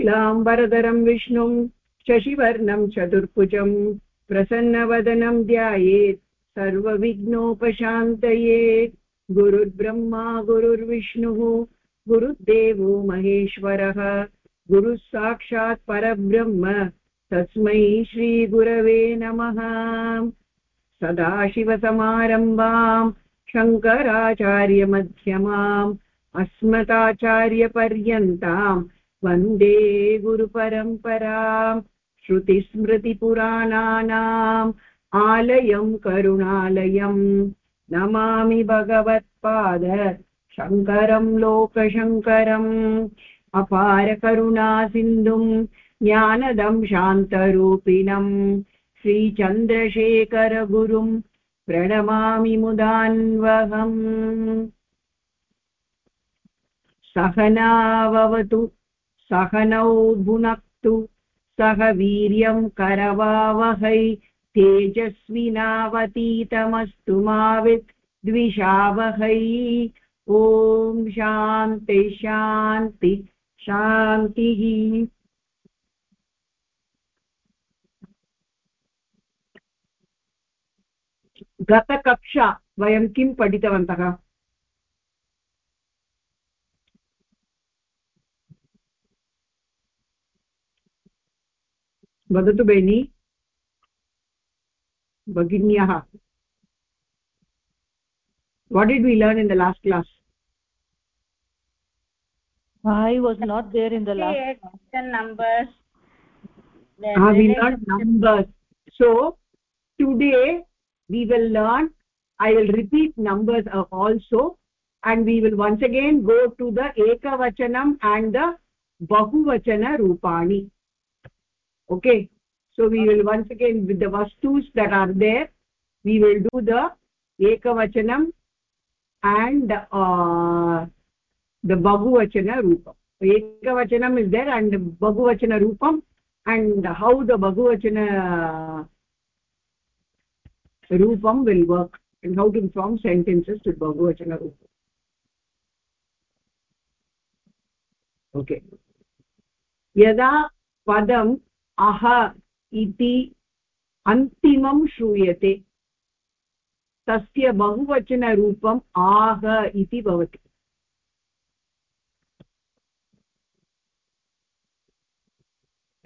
क्लाम्बरधरं विष्णुं शशिवर्णं चतुर्भुजं प्रसन्नवदनं ध्यायेत्, सर्वविघ्नोपशान्तये। गुरुर्ब्रह्मा, गुरुर्विष्णुः गुरुदेवो महेश्वरः गुरुः साक्षात् परब्रह्म, तस्मै श्रीगुरवे नमः। सदाशिवसमारम्भाम् शङ्कराचार्यमध्यमाम्, अस्मदाचार्यपर्यन्ताम् वंदे गुरुपरम्पराम्, श्रुतिस्मृतिपुराणानाम् आलयम् करुणालयम् नमामि भगवत्पाद शङ्करम् लोकशङ्करम् अपारकरुणासिन्धुम् ज्ञानदं शान्तरूपिणम् श्रीचन्द्रशेखरगुरुम् प्रणमामि मुदान्वहम्। सहनावतु। सहनौ भुनक्तु, सह वीर्यं करवावहै, तेजस्विनावतीतमस्तु मा द्विषावहै। ॐ शान्ति शान्ति, शान्तिः। गतकक्षा, वयं किं पठितवन्तः? वदतु बेनि भगिन्यः what did we learn in the last class i was not there in the last class numbers ah we learned numbers so today we will learn i will repeat numbers also and we will once again go to the ekavachanam and the bahuvachana rupani okay so we will once again with the vastus that are there we will do the ekavachanam and uh, the bahuvachana rupam ekavachanam is there and bahuvachana rupam and how the bahuvachana rupam will work and how to form sentences with bahuvachana rupam okay यदा पदम् अह इति अन्तिमं श्रूयते। तस्य बहुवचनरूपम् आह इति भवति।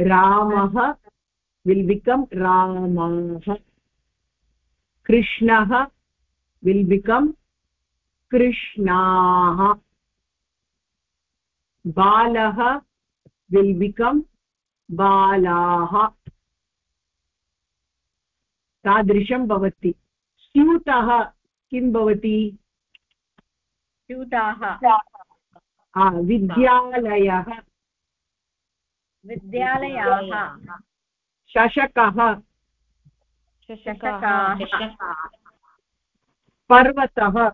रामः will become कृष्णः विल् कृष्णाः। बालः विल् बालाः। तादृशं भवति। स्यूतः किं भवति? स्यूताः। विद्यालयः। विद्यालयाः। शशकः। पर्वतः।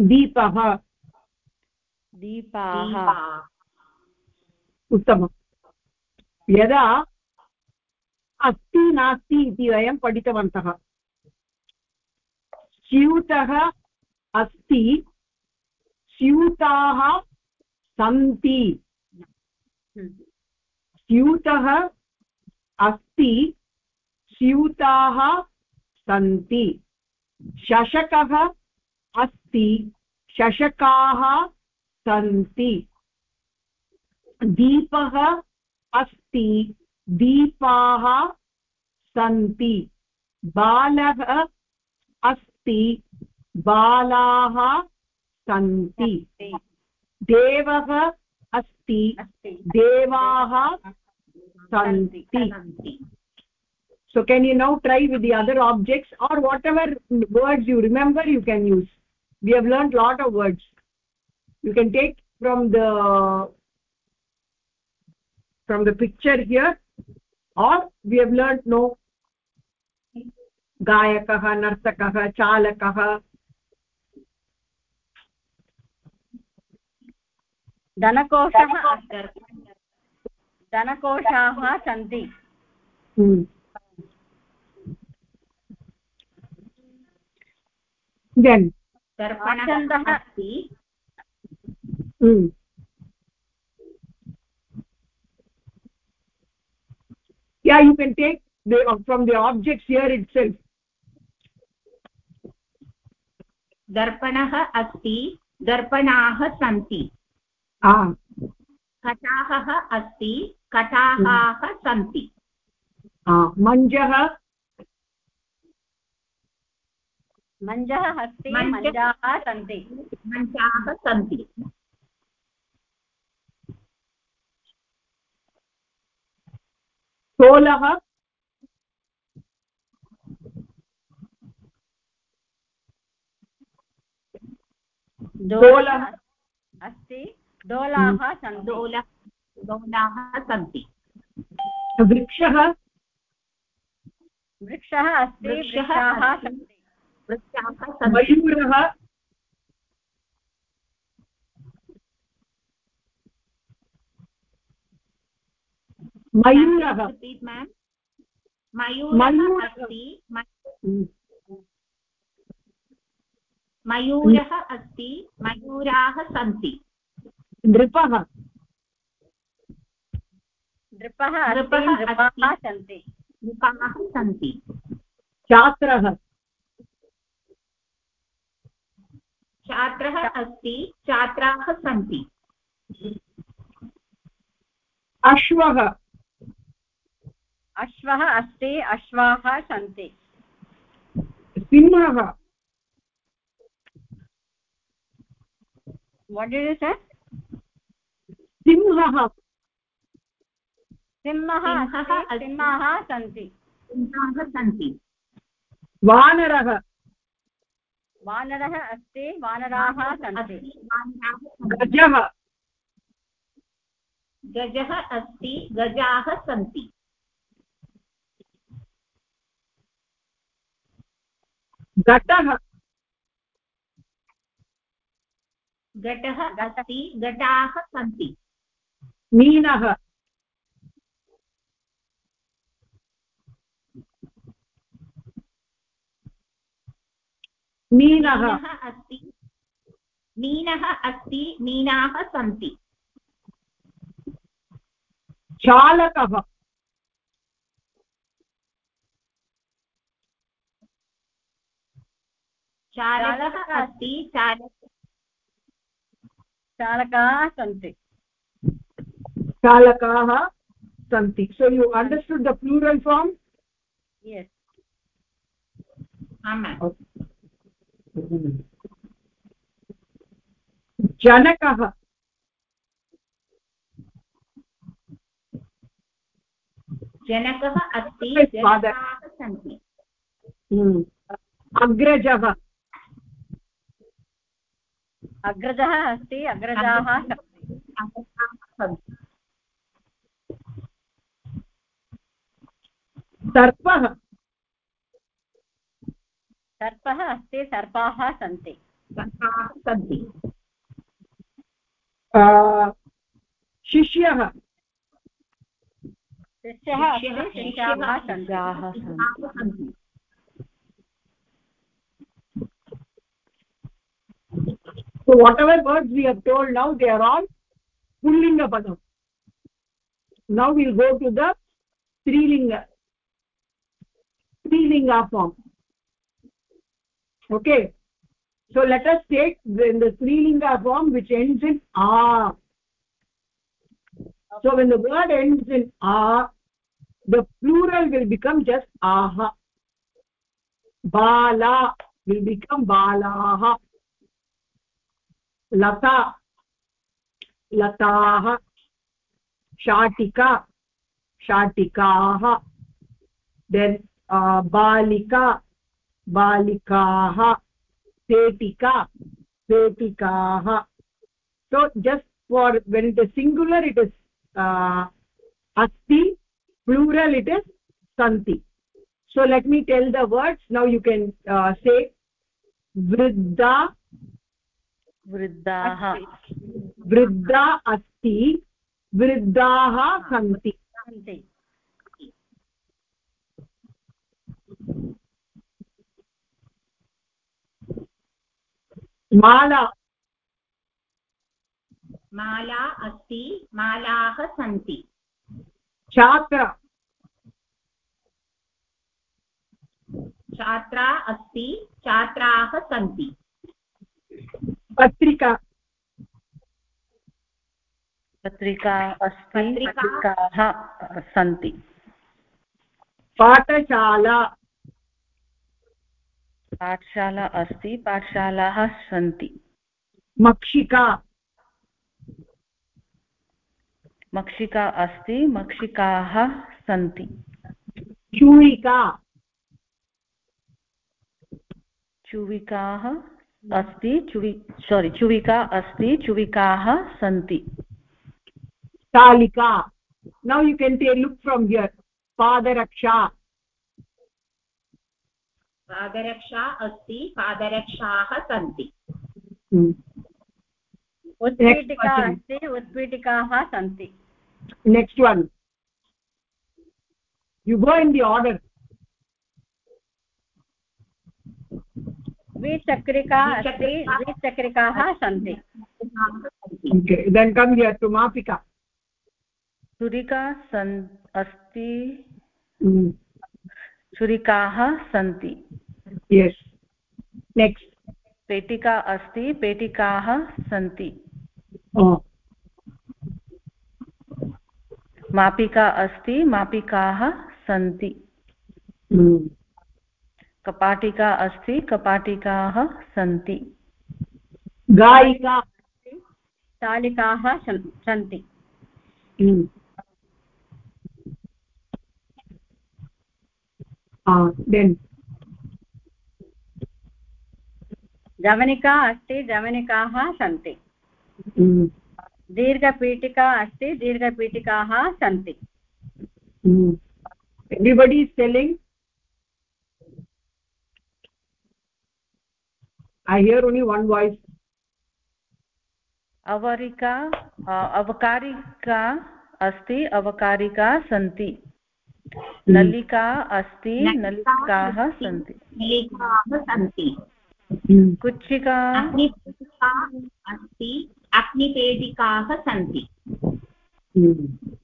दीपः। दीपाः उत्तमं यदा अस्ति नास्ति इति वयं पठितवन्तः। स्यूतः अस्ति, स्यूताः सन्ति। स्यूतः अस्ति, स्यूताः सन्ति। शशकः अस्ति, शशकाः सन्ति दीपः अस्ति दीपाः सन्ति बालः अस्ति बालाः सन्ति देवः अस्ति देवाः सन्ति so can you now try with the other objects or whatever words you remember you can use we have learned lot of words you can take from the from the picture here or we have learned no गायकः नर्तकः चालकः धनकोशः धनकोशाः सन्ति दर्पणः अस्ति mm. Yeah you can take the from the objects here itself. दर्पणः अस्ति दर्पणाः सन्ति। कटाहः अस्ति कटाहाः सन्ति। मञ्जः? मञ्जः अस्ति मञ्जाः सन्ति। मञ्चाः सन्ति। सोलः दोलः अस्ति दोलाः सन्ति। दोल दोलाः सन्ति। वृक्षः? वृक्षः अस्ति वृक्षाः सन्ति। वृक्षाः मयूरः? मयूरः मेम् मयूरः अस्ति मयूरः अस्ति मयूराः सन्ति नृपः नृपः नृपाः सन्ति नृपाः सन्ति छात्रः छात्रः अस्ति छात्राः सन्ति अश्वः अश्वः अस्ति अश्वाः सन्ति। सिंहः। What did you say? सिंहः। सिंहः अस्ति सिंहाः सन्ति। सिंहाः सन्ति। वानरः। वानरः अस्ति वानराः सन्ति। गजः। गजः अस्ति गजाः सन्ति। घटः घटः अस्ति घटाः सन्ति। मीनः। मीनः अस्ति। मीनः अस्ति मीनाः सन्ति। चालकः। चालकः अस्ति चालक चालकाः सन्ति। चालकाः सन्ति। So you understood the plural form? Yes. आम् जनकः। जनकः अस्ति सन्ति। अग्रजः। अग्रजः अस्ति अग्रजाः सर्पः। सर्पः अस्ति सर्पाः सन्ति। सन्ति। शिष्यः। शिष्यः अस्ति शिष्याः सन्ति। So whatever words we have told now they are all pullinga padam now we'll go to the strilinga strilinga form. Okay. So let us take the, the strilinga form which ends in a. So when the word ends in a the plural will become just aha. Bala will become balaah लता, लताः, शाटिका, शाटिकाः, then बालिका, बालिकाः, पेटिका, पेटिकाः। So just for when it singular it is अस्ति plural it is सन्ति so let me tell the words now you can say वृद्धा वृद्धाः वृद्धा अस्ति वृद्धाः सन्ति। माला। माला अस्ति मालाः सन्ति। छात्र। छात्रा अस्ति छात्राः सन्ति। पत्रिका। पत्रिका अस्ति। पत्रिका- सन्ति। पाठशाला। पाठशाला अस्ति पाठशालाः सन्ति। मक्षिका। मक्षिका अस्ति मक्षिकाः सन्ति। चूरिका चुविकाः अस्ति चुवि सोरि चुविका अस्ति चुविकाः सन्ति। तालिका now you can take look from here. पादरक्षा। पादरक्षा अस्ति पादरक्षाः सन्ति। उत्पीठिका question. अस्ति उत्पीठिकाः सन्ति। Next one. You go in the order. द्विचक्रिका अस्ति द्विचक्रिकाः सन्ति। To छुरिका सन् अस्ति. छुरिकाः सन्ति। Yes. Next. पेटिका अस्ति पेटिकाः सन्ति। Oh. मापिका अस्ति मापिकाः सन्ति। Mm. कपाटिका अस्ति कपाटिकाः सन्ति। गायिका स्थालिकाः सन्- सन्ति। then जवनिका अस्ति जवनिकाः सन्ति। mm. दीर्घपीठिका अस्ति दीर्घपीठिकाः सन्ति। Mm. everybody is i hear only one voice. अवरिका अवकारिका अस्ति अवकारिका सन्ति। नलिका अस्ति नलिकाः सन्ति। नलिकाः सन्ति। Mm. कुच्चिका अस्ति अग्निपेटिकाः सन्ति। Mm.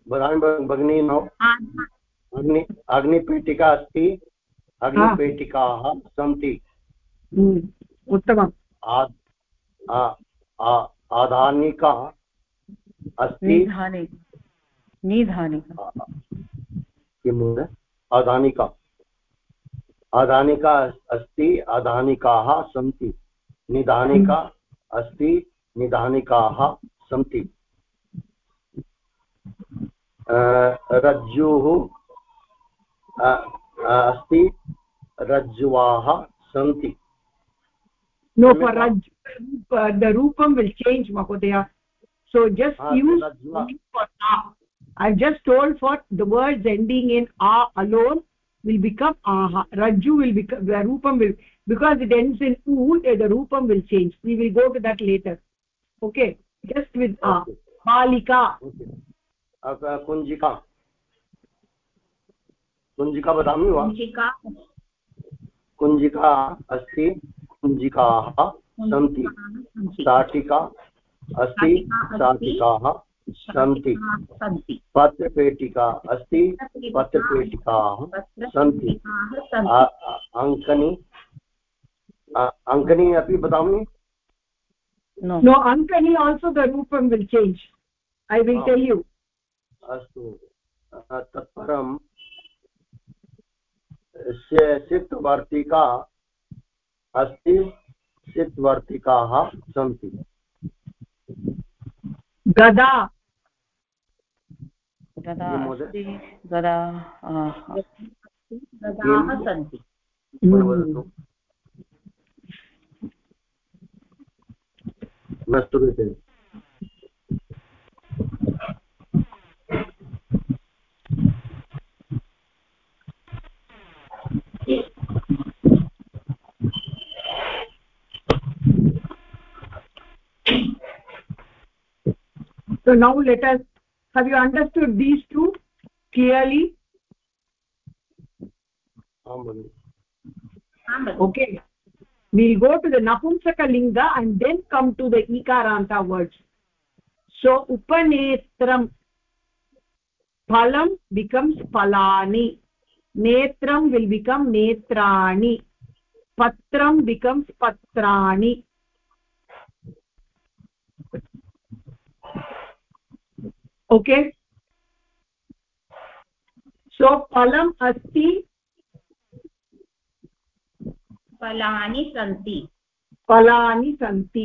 भ- भगिनी अग्नि अग्निपेटिका अस्ति अग्निपेटिकाः सन्ति। Mm. उत्तमम्। आ- आ- आ- आधानिका अस्ति। निधानि निधानिका किं आधानिका। आधानिका अस्ति आधानिकाः सन्ति। निधानिका अस्ति निधानिकाः सन्ति। रज्जुः अस्ति रज्जुवाः सन्ति। no for raj uh, the roopam will change mahodaya so just Ah, use rajva. only for a i've just told for the words ending in a alone will become aha rajju will become the roopam will because it ends in u eh, the roopam will change we will go to that later okay just with a Okay. balika okay अब कुञ्जिका कुञ्जिका वदामि वा कुञ्चिका कुञ्जिका अस्ति कुञ्जिकाः सन्ति। शाटिका अस्ति शाटिकाः सन्ति। पत्रपेटिका अस्ति पत्रपेटिकाः सन्ति। अङ्कनी अङ्कनी अपि वदामि? No no ankani also the roopam will change. I will Ah. tell you. अस्तु। तत्परं सि- सित्वर्तिका अस्ति सित्वर्तिकाः सन्ति। गदा। गदा गदाः सन्ति। पुनः so now let us have you understood these two clearly? Okay. We'll go to the napumsaka linga and then come to the ikaranta words. So upanetram phalam becomes phalani. Netram will become netrani. Patram becomes patrani. Okay? So phalam asti फलानि सन्ति फलानि सन्ति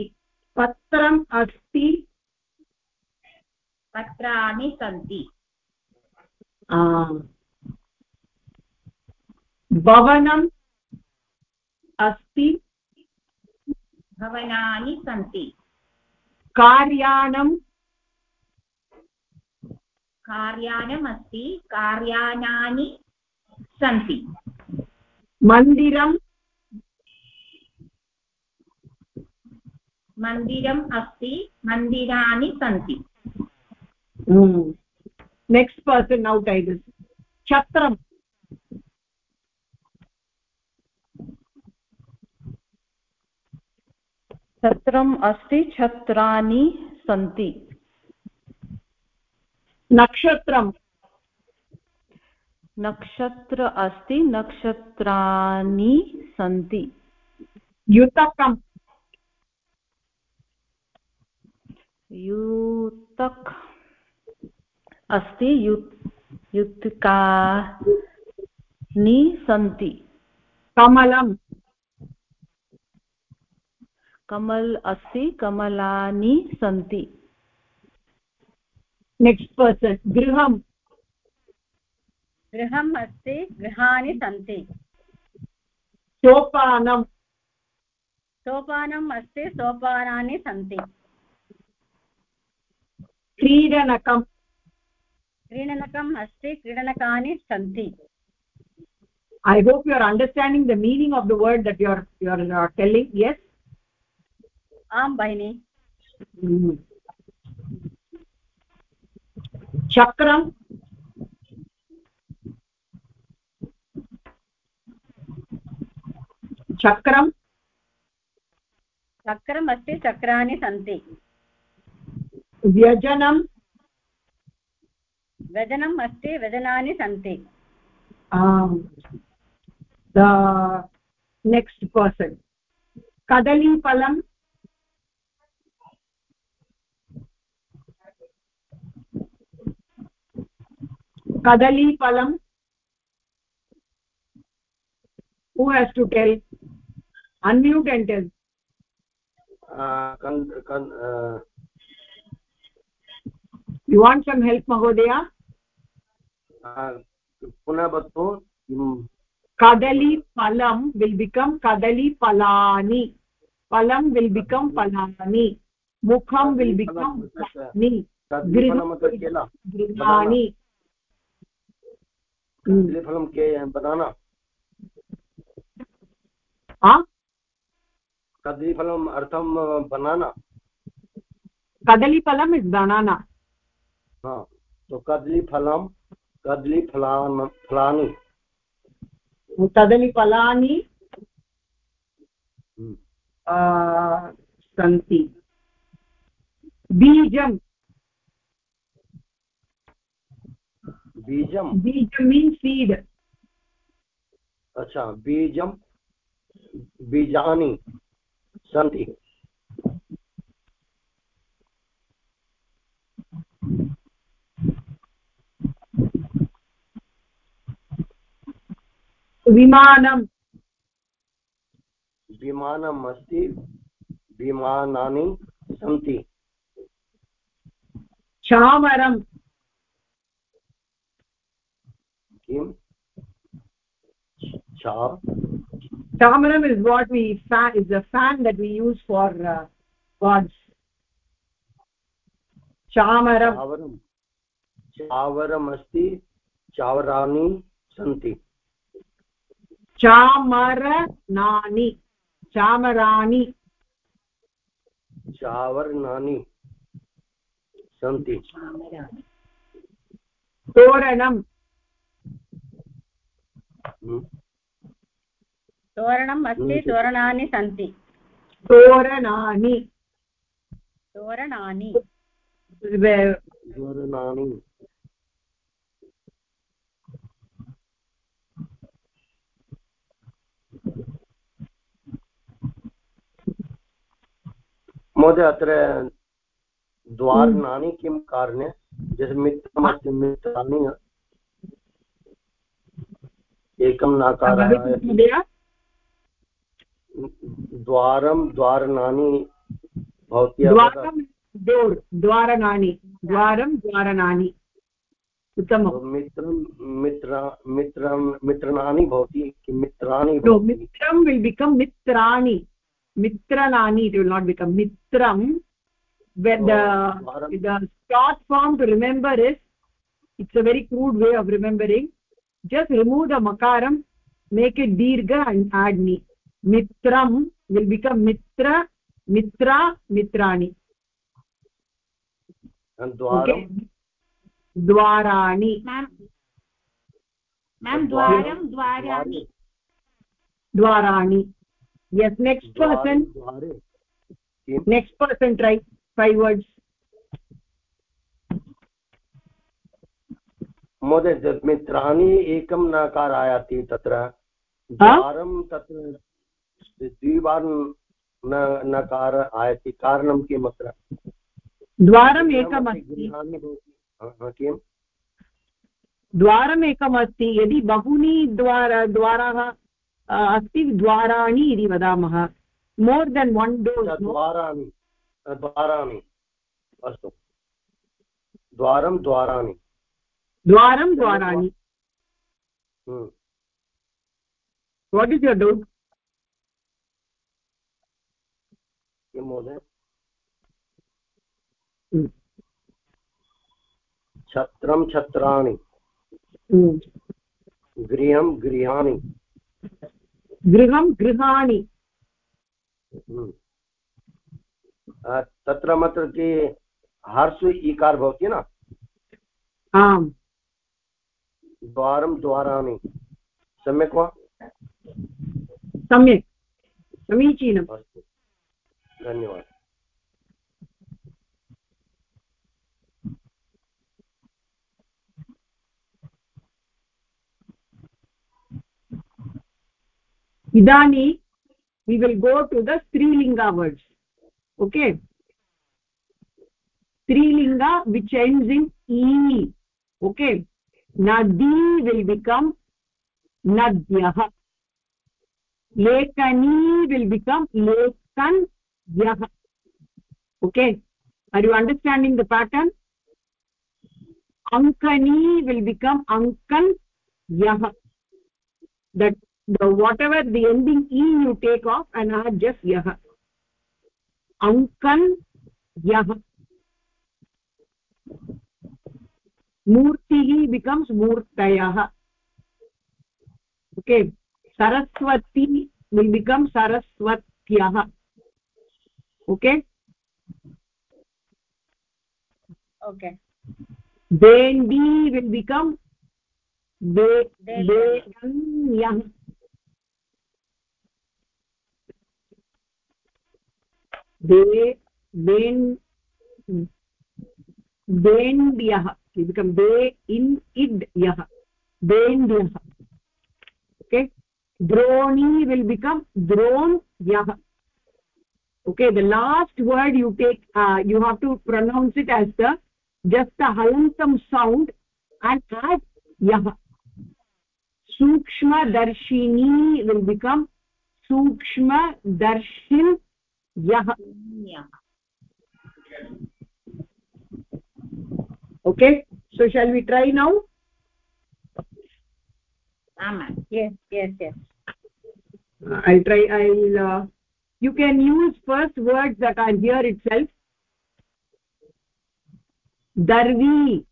पत्रम् अस्ति पत्राणि सन्ति भवनम् अस्ति भवनानि सन्ति कार्यानं कार्यानम् अस्ति कार्यानानि सन्ति। मन्दिरं मन्दिरम् अस्ति मन्दिराणि सन्ति। नेक्स्ट् पर्सन् नौ टैटल्स् छत्रम्। छत्रम् अस्ति छत्राणि सन्ति। नक्षत्रम्। नक्षत्र अस्ति नक्षत्राणि सन्ति। युतकम्। युतक् अस्ति यु युत्कानि सन्ति। कमलं कमल् अस्ति कमलानि सन्ति। नेक्स्ट् पर्सन् गृहं गृहम् अस्ति गृहाणि सन्ति सोपानम् सोपानम् अस्ति सोपानानि सन्ति क्रीडनकम् क्रीडनकम् अस्ति क्रीडनकानि सन्ति I hope your understanding the meaning of the word that your your telling yes आं भगिनी चक्रं। चक्रम् अस्ति चक्राणि सन्ति। व्यजनं व्यजनम्। अस्ति व्यजनानि सन्ति। the next person कदलीफलम् who has to tell undue can tell you want some help महोदय पुनः कदलीफलं विल् बिकम् कदलीफलानि फलं विल् बिकम् फलानि मुखं विल् बिकम् गृहाणि फलं के बनाना कदलीफलम् अर्थं बनाना। कदलीफलम् इस् बनाना। हाँ तो कदलीफलं कदलीफलान् फलानि कदलीफलानि सन्ति बीजं बीजं बीजं मीन्स् सीड् अच्छा बीजं बीजानि सन्ति। विमानं विमानम् अस्ति विमानानि सन्ति। चामरं किं चाम् चामरम् is what we fan is a fan that we use for words चामरम् चावरमस्ति चावराणि सन्ति चामरनानि चामराणि चावर्णानि सन्ति तोरणं तोरणम् अस्ति तोरणानि सन्ति तोरणानि तोरणानि वर्णानि महोदय अत्र द्वारणानि किं कारणे जैसे मित्रमस्ति मित्राणि एकं नकारः द्वारं द्वारणानि भवत्या द्वारं डोर् द्वारणानि द्वारं द्वारणानि उत्तमं तो मित्रं मित्र मित्रं मित्राणि भवति किं मित्राणि मित्रं विल् बिकम् मित्राणि। मित्रनानि इट् विल् मित्रं। A very crude way of remembering just remove the makaram make it dirgha and add ni mitram will become mitra mitra mitrani द्वारं okay dwarani मेम् मेम् द्वारं द्वाराणि dwarani yes next person next person try five words महोदय मित्राणि एकं नकार आयाति तत्र। द्वारं तत्र द्विवारं नकार आयाति कारणं किम् अत्र? द्वारम् एकमस्ति। किम्? द्वारम् एकमस्ति। यदि बहूनि द्वार द्वाराः अस्ति द्वाराणि इति वदामः। मोर् देन् वन् डोर् द्वाराणि द्वाराणि। अस्तु। द्वारं द्वाराणि। द्वारं द्वाराणि। हम्म। What is your doubt hmm. छत्रं छत्राणि। गृहं गृहाणि। गृहं गृहाणि। हम्म। तत्र मात्र कि हर्ष इकार भवति न? आम्। द्वारं द्वाराणि सम्यक् वा सम्यक् समीचीनम् अस्तु धन्यवादः इदानीं we will go to the strilinga words okay strilinga which ends in e okay nadi will become nadyah lekani will become lekan yah okay are you understanding the pattern ankani will become ankan yah that the whatever the ending e you take off and add just yah ankan yah मूर्तिः becomes मूर्तयः. Okay Saraswati will become सरस्वत्यः okay okay देण्डी will become देण्ड्यः अस्ति become बे इन् इड् यः बेन्द्यः ओके द्रोणी विल बिकम् द्रोण यः okay the last word you take you have to pronounce it as the just the हलन्तम् sound and at यः सूक्ष्मदर्शिनी विल् बिकम् सूक्ष्मदर्शिन् यः okay so shall we try now आमां yes yes yes Uh, i'll try i'll uh, you can use first words that are here itself darvi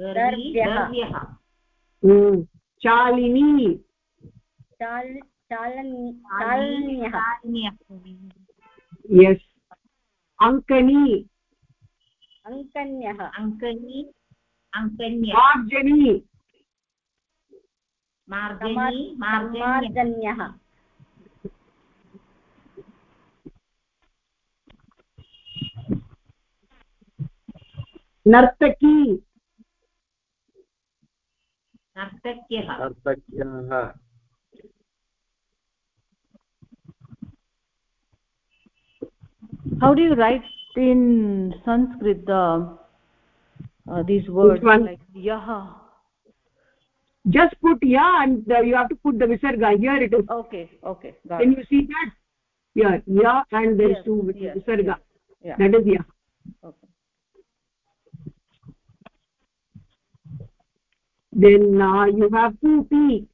दर्व्यः दर्व्यः। mm, chalini चाल चालनी चालन्यः yes ankani अङ्कन्यः। अङ्कनी अङ्कन्य। मार्जनी। मार्जन्यः। नर्तकी। नर्तक्यः। नर्तक्यः। How do you write in sanskrit the uh, these words like yah just put ya and uh, you have to put the visarga. Here it is. Okay okay got can it. you see that? Here ya and there is Yes, two yes, visarga. yeah. That is ya. Okay. Then uh, you have two p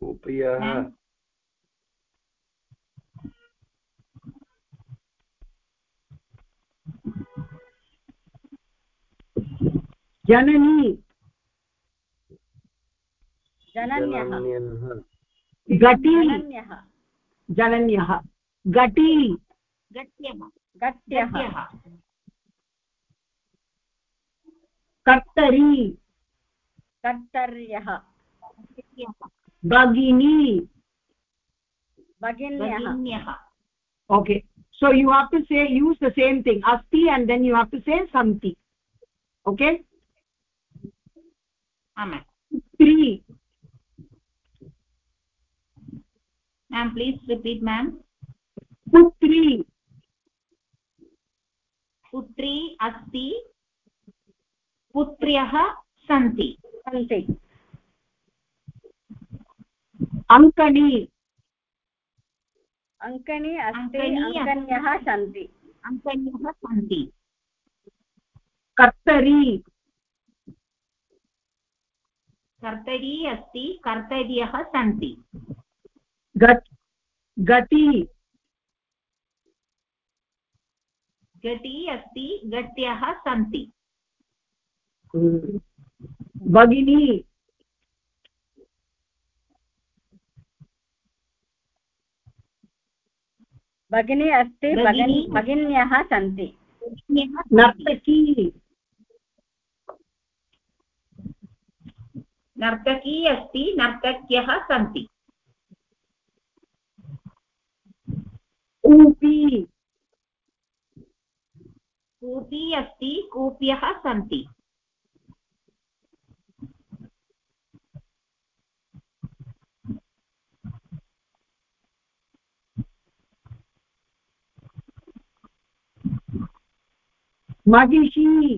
कूप्यः जननी। जनन्यः। घटी जनन्यः। गट्यः गट्यः कर्तरी। कर्तर्यः। भगिनी। भगिन्यः। Okay so you have to say use the same thing अस्ति and then you have to say सन्ति okay स्त्री ma'am please repeat ma'am पुत्री पुत्री अस्ति पुत्र्यः सन्ति सन्ति ankani अङ्कनी अस्ति अङ्कनी अङ्कन्यः सन्ति। अङ्कन्यः सन्ति। कर्तरी। कर्तरी अस्ति कर्तर्यः सन्ति। गति घटी अस्ति घट्यः सन्ति। भगिनी। भगिनी अस्ति भगिनी। भगिन्यः सन्ति। नर्तकी। नर्तकी अस्ति नर्तक्यः सन्ति। कूपी। कूपी अस्ति कूप्यः सन्ति। महिषी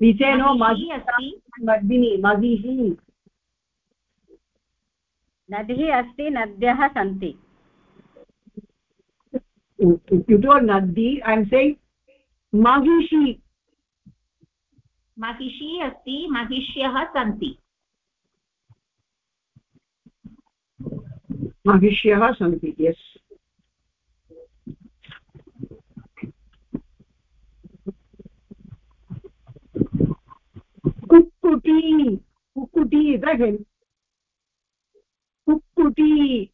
विषयो मही नदी अस्ति नद्यः सन्ति। नदी महिषी महिषी अस्ति महिष्यः सन्ति। महिष्यः सन्ति यस् कुक्कुटी कुक्कुटी दहन् कुक्कुटी.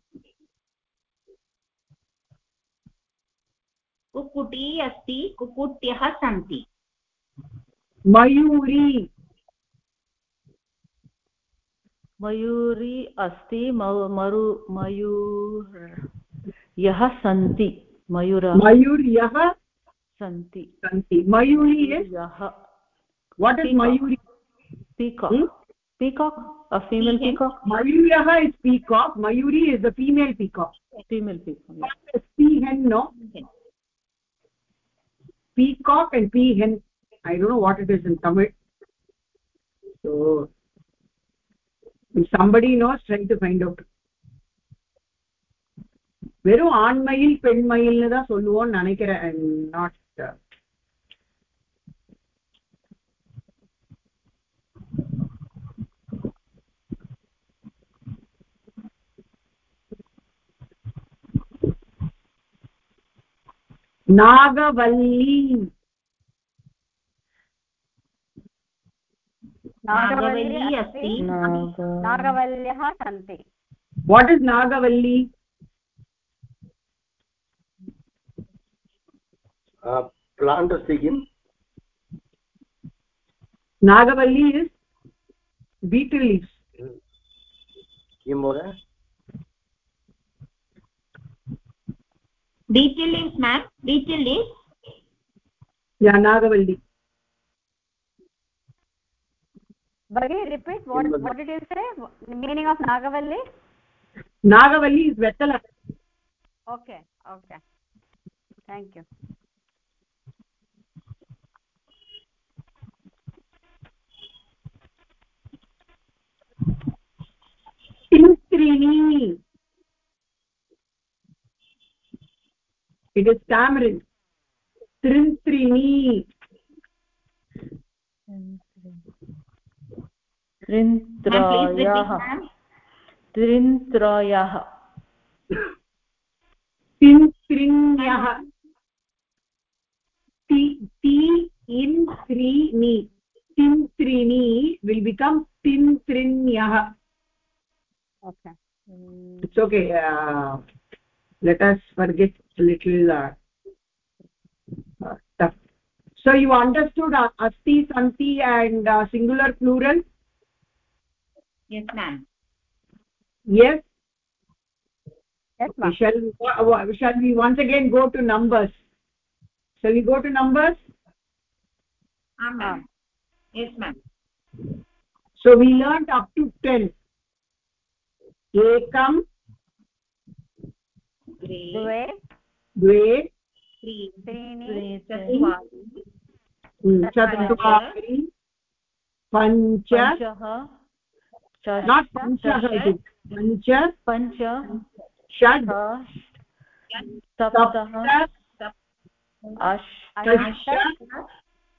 कुक्कुटी अस्ति कुक्कुट्यः सन्ति। मयूरी. मयूरी अस्ति मरु मयूर यः सन्ति मयूर मयूर्यः सन्ति। सन्ति। मयूरि यः। वाट् इस् मयूरि? पीकाक् पीकाक् पीकाक् मयूर्यः is peacock मयूरि is a female peacock female peacock peahen no peacock and peahen I don't know what it is in Tamil if somebody knows try to find out? வெறும் ஆண்மையில் பெண்மையில்னு தான் சொல்லுவோம் நினைக்கிறேன். Not uh, Nagavalli नागवल्ली अस्ति। नागवल्ल्यः सन्ति। What is नागवल्ली? Plant अस्ति किम् नागवल्ली is beat किं महोदय beetle leaves ma'am. Beetle Bagini, repeat what what did you say the meaning of nagavalli nagavalli is vetala okay okay thank you tintrini it is tamarind trintrini त्रिन्त्रयः त्रिन्त्रयः tintrinyah ti ti in trini tintrini will become tintrinyah okay it's okay uh, let us forget a little uh, uh, tough so you understood uh, asti santi and uh, singular plural yes ma'am yes yes we ma'am shall uh, shall we once again go to numbers shall we go to numbers ah ma'am yes ma'am so we learned up to 10 ekam द्वे द्वे द्वे त्रीणि त्रीणि चत्वारि mm, चत्वारि पञ्च पञ्चः पञ्चः इति पञ्च पञ्च षड् सप्त अष्ट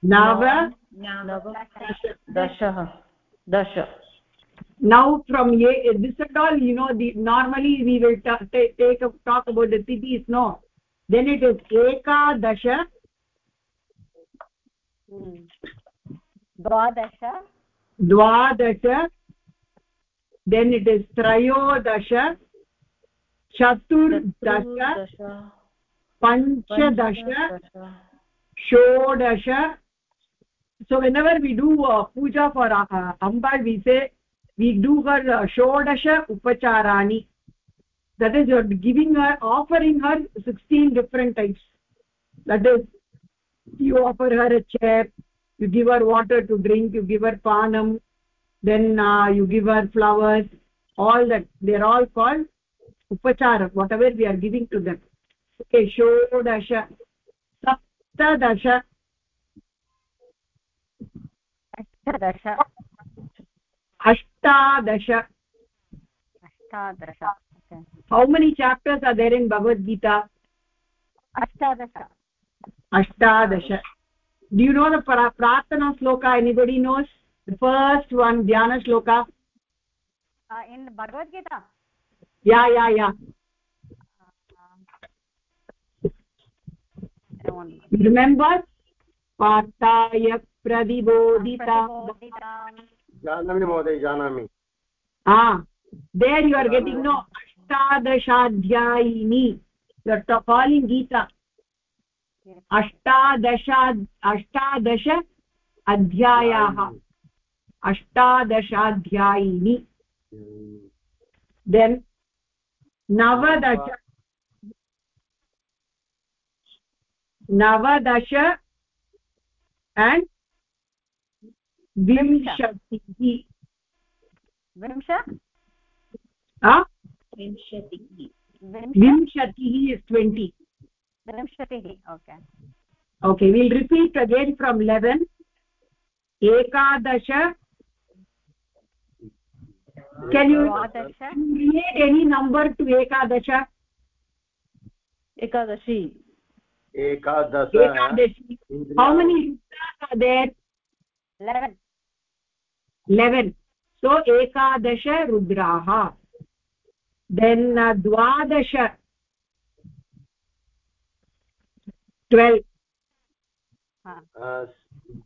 नव दश दशः now from a this and all you know the normally we will ta ta take a talk about the tithis no then it is ekadasha द्वादश dvadasha then it is trayodasha chaturdasha panchadasha shodasha so whenever we do uh, puja for uh, uh, amba we say we do her uh, shodasha upacharani that is you're giving her offering her 16 different types that is you offer her a chair you give her water to drink you give her panam then uh, you give her flowers all that they're all called upachara whatever we are giving to them okay shodasha saptadasha अष्टादश ashtadasha अष्टादश okay. how many chapters are there in bhagavad gita अष्टादश ashtadasha do you know the pra prarthana sloka anybody knows The first one dhyana shloka uh, in bhagavad gita yeah yeah yeah remember partaya pradibodita प्रतिबोधिताम् जानामि महोदय जानामि ah there you are getting no ashtadashadhyayini you are ta- calling अष्टादश अष्टादश अध्यायाः अष्टादशाध्यायिनि then नवदश नवदश and विंशतिः विंश ah विंशतिः विंशतिः is 20 विंशतिः okay okay we'll repeat again from 11 ekadash can you create any number to ekadash एकादशी एकादश ekadashi how many rudras are there eleven 11 so ekadash rudraha then uh, dvadash 12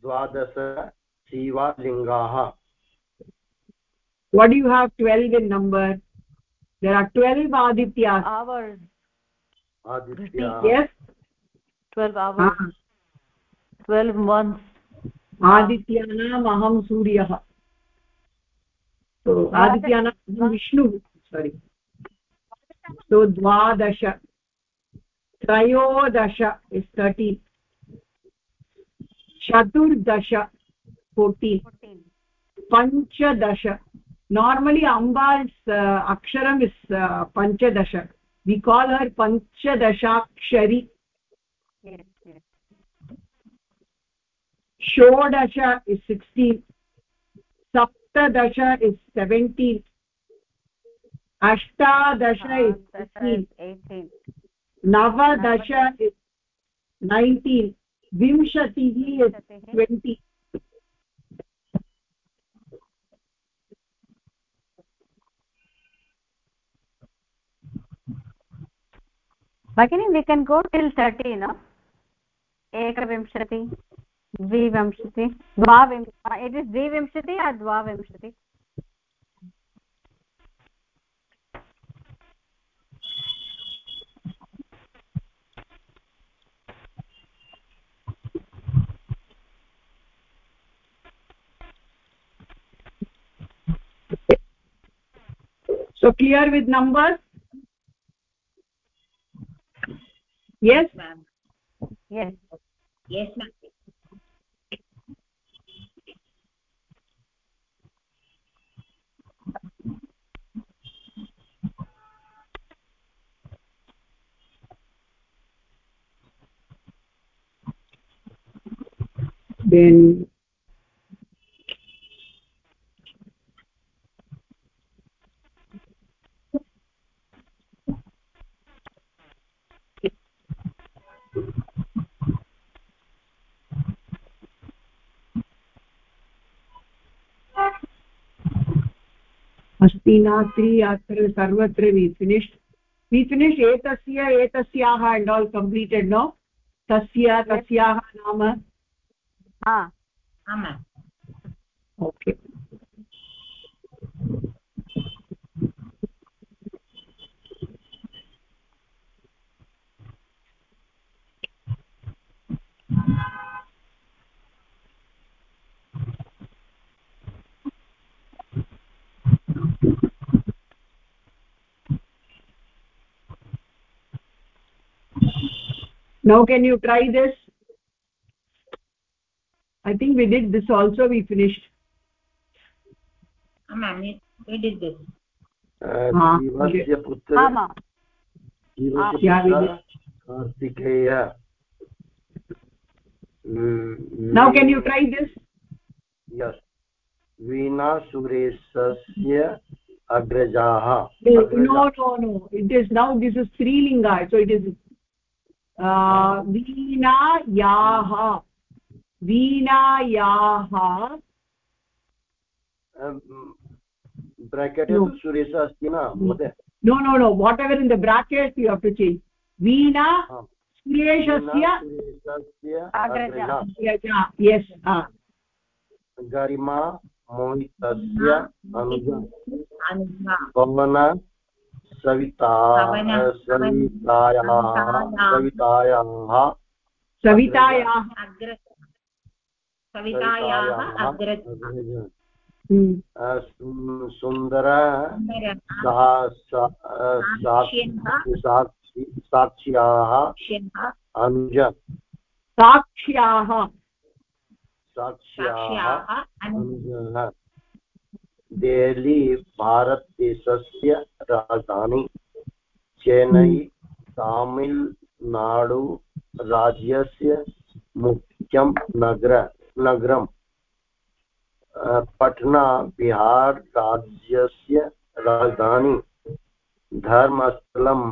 द्वादश शिवालिङ्गाः what do you have 12 in number there are 12 adityas hours आदित्याः yes twelve hours Ah. twelve months आदित्यानाम् अहं सूर्यः so आदित्यानां विष्णुः सोरि so द्वादश त्रयोदश is thirteen चतुर्दश fourteen panchadash normally amba's uh, aksharam is uh, panchadash we call her panchadashakshari yes yes shodasha is 16 saptadasha is 17 ashtadasha is 18 18 navadasha is 19 vimshatihi is 20 भगिनि we can go till thirty न एकविंशति, द्विविंशति, द्वाविंशति it is द्विविंशति द्वाविंशति? So, clear with numbers? Yes ma'am. Yes. Yes ma'am. Then नास्ति अत्र सर्वत्र वि फिनिश्ड् वि फिनिश् एतस्य एतस्याः एण्ड् आल् कम्प्लीटेड् नो तस्य तस्याः नाम? ah okay now can you try this i think we did this also we finished ah ma'am we, we did this हाँ, जीवस्य पुत्र आमा जीवस्य Yeah, we पुत्र Kartikeya now can you try this yes Veena सुरेशस्य अग्रजाः no no no it is now this is strilinga so it is वीणायाः वीणायाः। Bracket Suresh अस्ति न no no no whatever in the bracket you have to Veena सुरेशस्य Garima मोहितस्य अनुजा। भवना सविता सवितायाः सवितायाः। सु- सुन्दर साक्ष्याः। अनुज साक्ष्याः। साक्ष्याः। साक्ष्याः। अनुजः देहली भारतदेशस्य राजधानी चेन्नई तमिल्नाडु राज्यस्य मुख्यं नगर नगरम् पटना बिहार राज्यस्य राजधानी धर्मस्थलं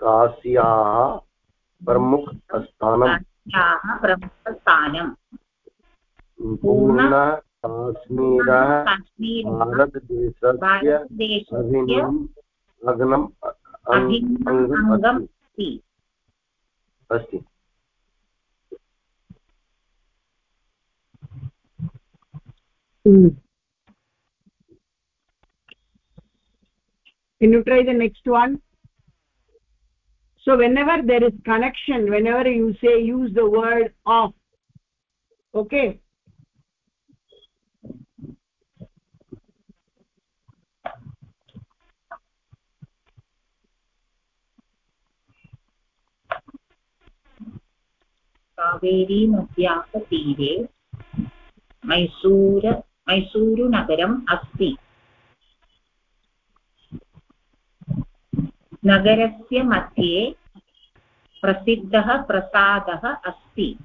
काश्याः प्रमुखस्थानम् साक्ष्याः प्रमुखस्थानम् पूर्ण काश्मीरः काश्मीरः भारतदेशस्य भारतदेशस्य अभिन्नम् अग्नम् अभिन्नम् अङ्गम् अङ्गम् अस्ति अस्ति अस्ति hmm. can you try the next one so whenever there is connection whenever you say use the word of okay कावेरीनद्याः तीरे मैसूर मैसूरुनगरम् अस्ति नगरस्य मध्ये प्रसिद्धः प्रसादः अस्ति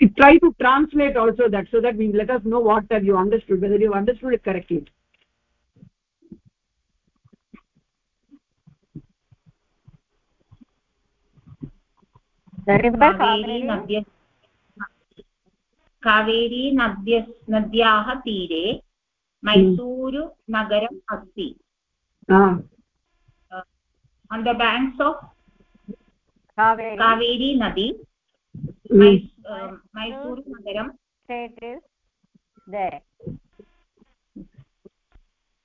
try to translate also that so that we let us know what have you understood whether you understood it correctly Kaveri नद्य Kaveri नद्य नद्याः तीरे मैसूरुनगरम् अस्ति ah on the banks of Kaveri, Kaveri नदी mm. मैसूरुनगरं state is there.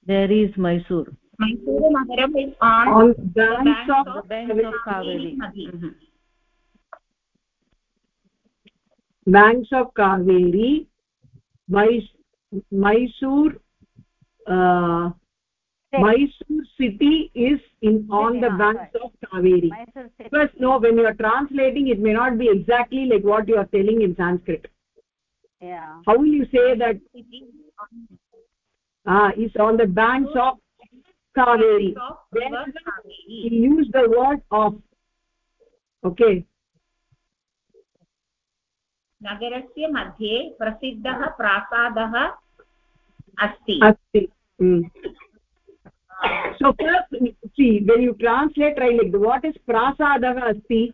there is mysore मैसूरुनगरम् is on on the banks banks of of banks of Kaveri kaveri nadi. Mhm. Banks of kaveri mysore uh, mysore city is in on the banks of kaveri. First no when you are translating it may not be exactly like what you are telling in sanskrit. Yeah. how will you say that ah is on the banks of kaveri. Then river Kaveri. the word of okay नगर मध्ये प्रसिद्धः हाँ। प्रासादः अस्ति। अस्ति। So first see when you translate I like what is प्रासादः अस्ति?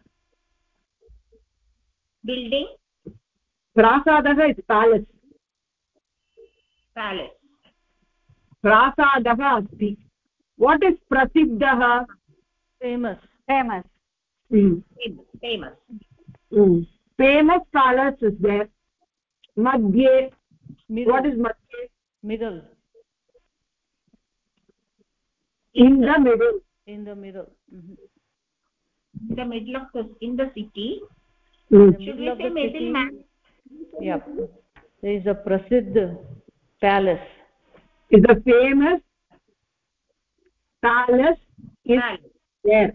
Building प्रासादः is palace palace प्रासादः अस्ति। Famous hmm. Famous famous palace is there. Madhye. Middle. What is madhye? Middle. In the middle. In the middle. Mhm. in the middle of the in the city. Mm. the should we say middle man yeah. There is a prasiddh palace. Is a famous palace is palace there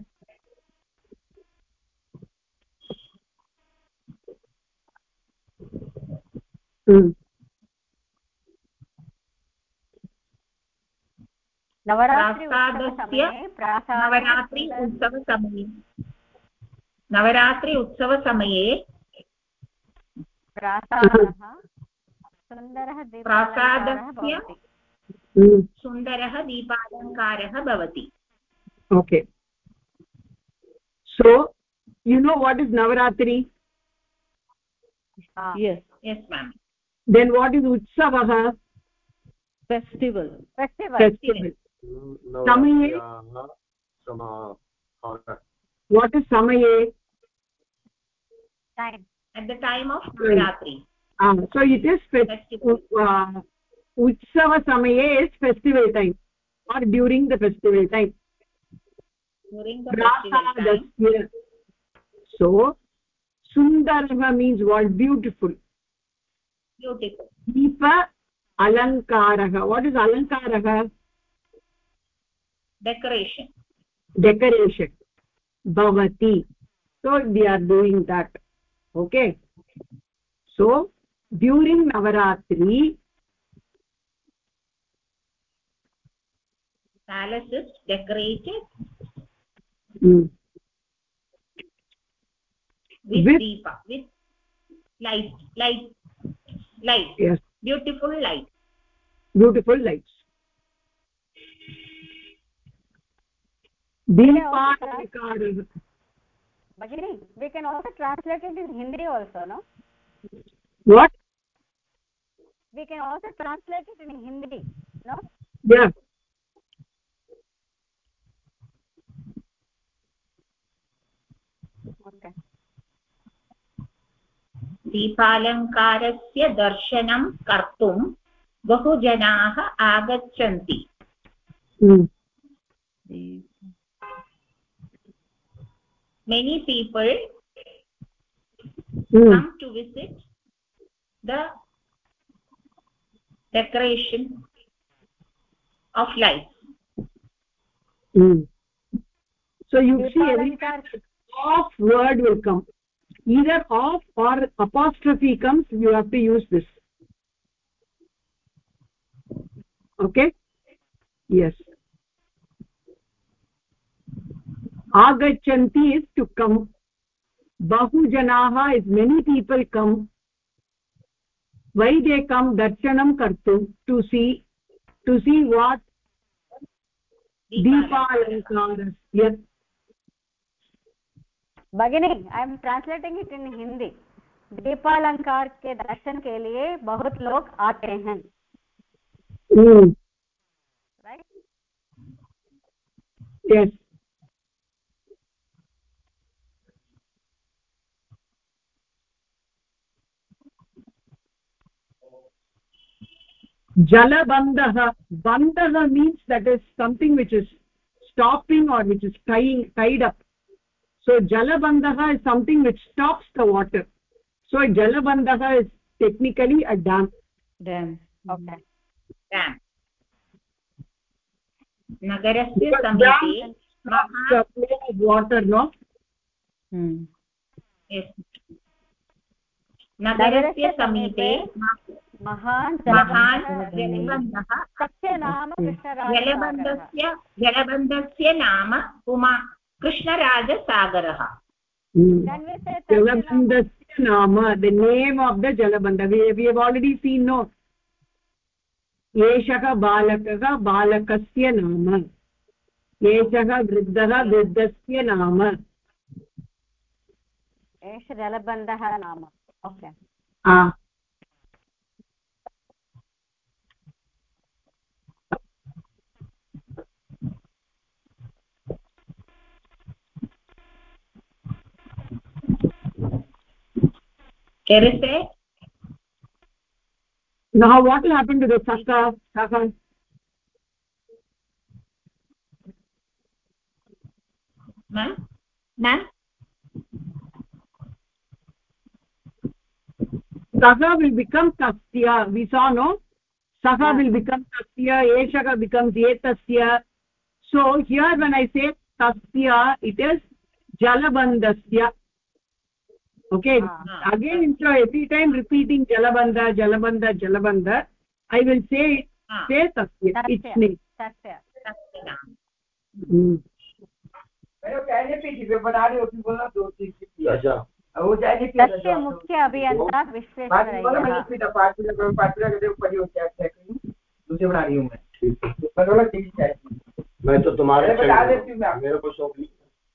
Navratri उत्सवसमये प्रासादः नवरात्रि उत्सवसमये। नवरात्रि उत्सवसमये प्रासादः सुन्दरः दीपालङ्कारः प्रासादस्य भवति। Mm. सुन्दरः दीपालङ्कारः भवति। Okay. So you know what is navaratri Ah, yes. Yes ma'am then what is utsavah? Festival. Festival, festival. samaye? what is samaye? Time. At the time of navratri. Uh, so it is festival. uh, utsava samaye is festival time or during the festival time. During the festival time. So sundarva means what? Beautiful. Beautiful deepa alankarah what is alankarah decoration decoration bhavati so we are doing that okay so during navaratri palace is decorated mm, with, With- deepa with light light light. Yes. Beautiful light. Beautiful lights. Deepalankarah Bhagini, we can also translate it in hindi also no? What? We can also translate it in hindi no? Yeah. Okay दीपालङ्कारस्य दर्शनं कर्तुं बहुजनाः आगच्छन्ति। Many people come to visit the decoration of light so you see every time off word will come. Either off or apostrophe comes, you have to use this. Okay? Yes. Agachanti is to come. Bahujanaha is many people come. Why they come? Darshanam kartum to see to see what deepalankaras yes भगिनी I am translating it in Hindi दीपालंकार के दर्शन के लिए बहुत लोग आते हैं। जलबंध बंध means बंधः that is something which is stopping or which is tying tied up so jalabandha is something which stops the water so jalabandha is technically a dam dam okay dam नगरस्य समीपे hmm. yes. नगरस्य समीपे महान् महान् जलबन्धः जलबन्धस्य जलबन्धस्य नाम उमा कृष्णराजसागरः। जलबन्धस्य नाम द नेम् आफ् द जलबन्ध आलरेडि सीन् नो एषः बालकः बालकस्य नाम एषः वृद्धः वृद्धस्य नाम एष जलबन्धः नाम is now what will happen to the saka saka ma'am ma'am saka will become tasya we saw no saka Yeah. will become tasya eshaka becomes etasya so here when i say tasya it is jalabandhasya okay Ah. again instead of every time repeating jalabandha jalabandha jalabandha i will say it Ah. say tasya its name तस्य नाम Hmm. अच्छा तस्य मुख्य अभियन्ता विश्वेश्वरय्यः मैं तो तुम्हारे मेरे को सौंप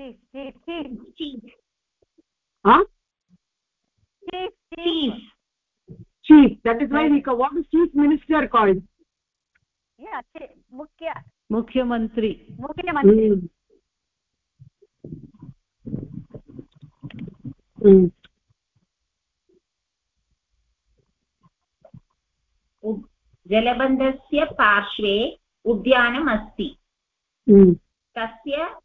chief Chief. That is why we call, what is chief minister called? Yeah, मुख्यमन्त्री मुख्यमन्त्री Hmm. Hmm. उ- जलबन्धस्य पार्श्वे उद्यानम् अस्ति Hmm. तस्य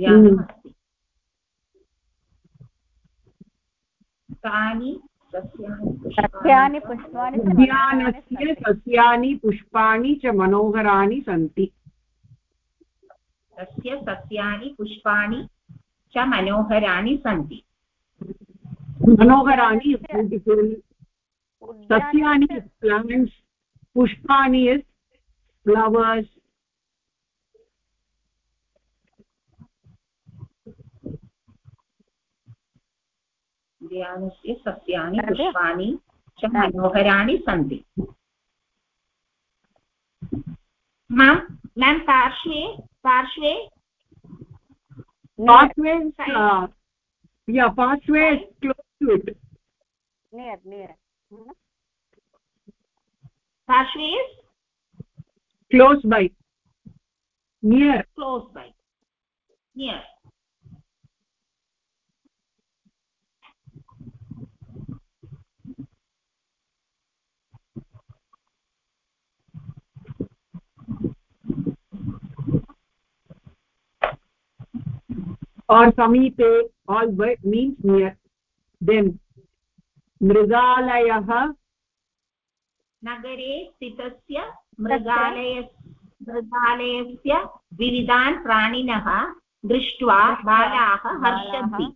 उद्यानम् अस्ति तानि सस्यानि सस्यानि पुष्पाणि पुष्पाणि च उद्यानस्य। सस्यानि पुष्पाणि च मनोहराणि सन्ति तस्य सस्यानि पुष्पाणि च मनोहराणि सन्ति मनोहराणि beautiful sasyani उद्यानस्य is उद्यानस्य सस्यानि पुष्पाणि च मनोहराणि सन्ति माँ माँ पार्श्वे पार्श्वे uh, close to it near near parshve is close by near close by or samipe all means near then mrigalayah नगरे स्थितस्य मृगालय मृगालयस्य विविधान् प्राणिनः दृष्ट्वा बालाः हर्षन्ति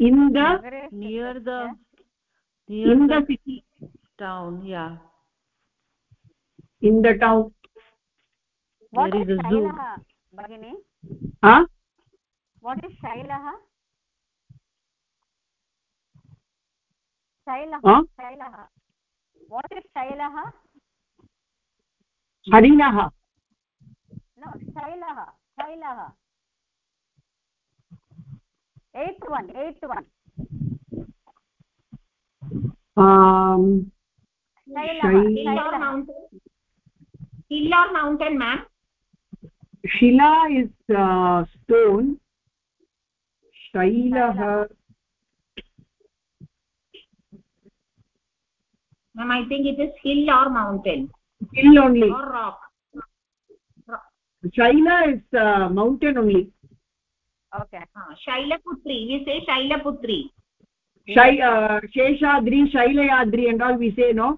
in the नगरे near the स्थितस्य near in the the city town yeah in the town. What there is is a zoo. शैलः भगिनि huh? वाट् इस् शैलः शैलः Huh? शैलः वाट् इस् शैलः harinah न शैलः शैलः eight one eight one um शैलः Shail- hill or mountain ma'am shila is uh, stone shailah ma'am i think it is hill or mountain hill only or rock shaila is uh, mountain only okay uh, shailaputri we say shailaputri shai uh, sheshadri shailayadri and all we say no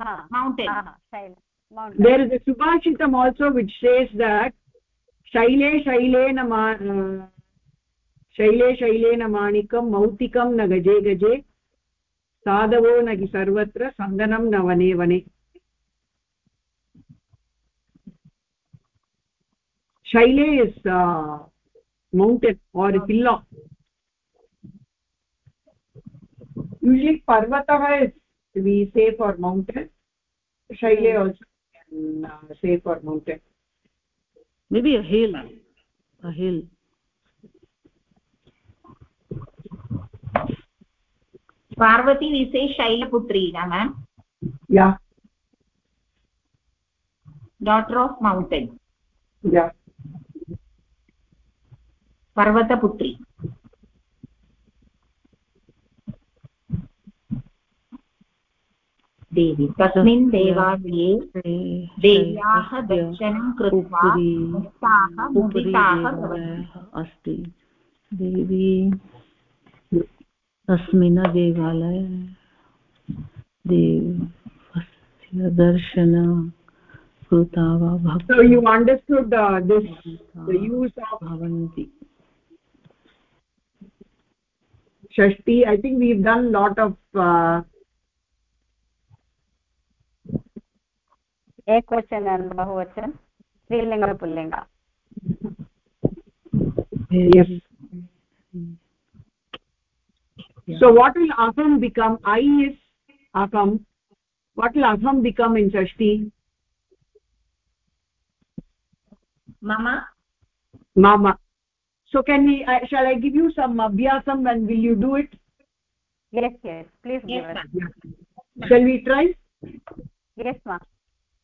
हा mountain हा शैल mountain there is a subhashitam also which says that shaile shailena ma uh, shaile shailena manikam mautikam na gaje gaje sadavo na hi sarvatra sandanam na vane vane shaile is uh, mountain or hill usually parvatah is we say for mountain shaile also uh, say for mountain maybe a hill a hill parvati we say shailaputri na ma'am yeah daughter of mountain yeah parvataputri देवी। तस्मिन् देवालये देव्याः दर्शनं कृत्वा अस्ति। देवी तस्मिन् देवालये देवस्य दर्शन कृता वा so you understood this the use of भवन्ति। Shashti. I think we've done lot of uh, एकवचन बहुवचन स्त्रीलिङ्ग पुल्लिङ्ग yes so what will aham become i is aham what will aham become in shashti मम mama so can we uh, shall i give you some abhyasam and will you do it yes yes please yes, give us shall we try yes ma yes yes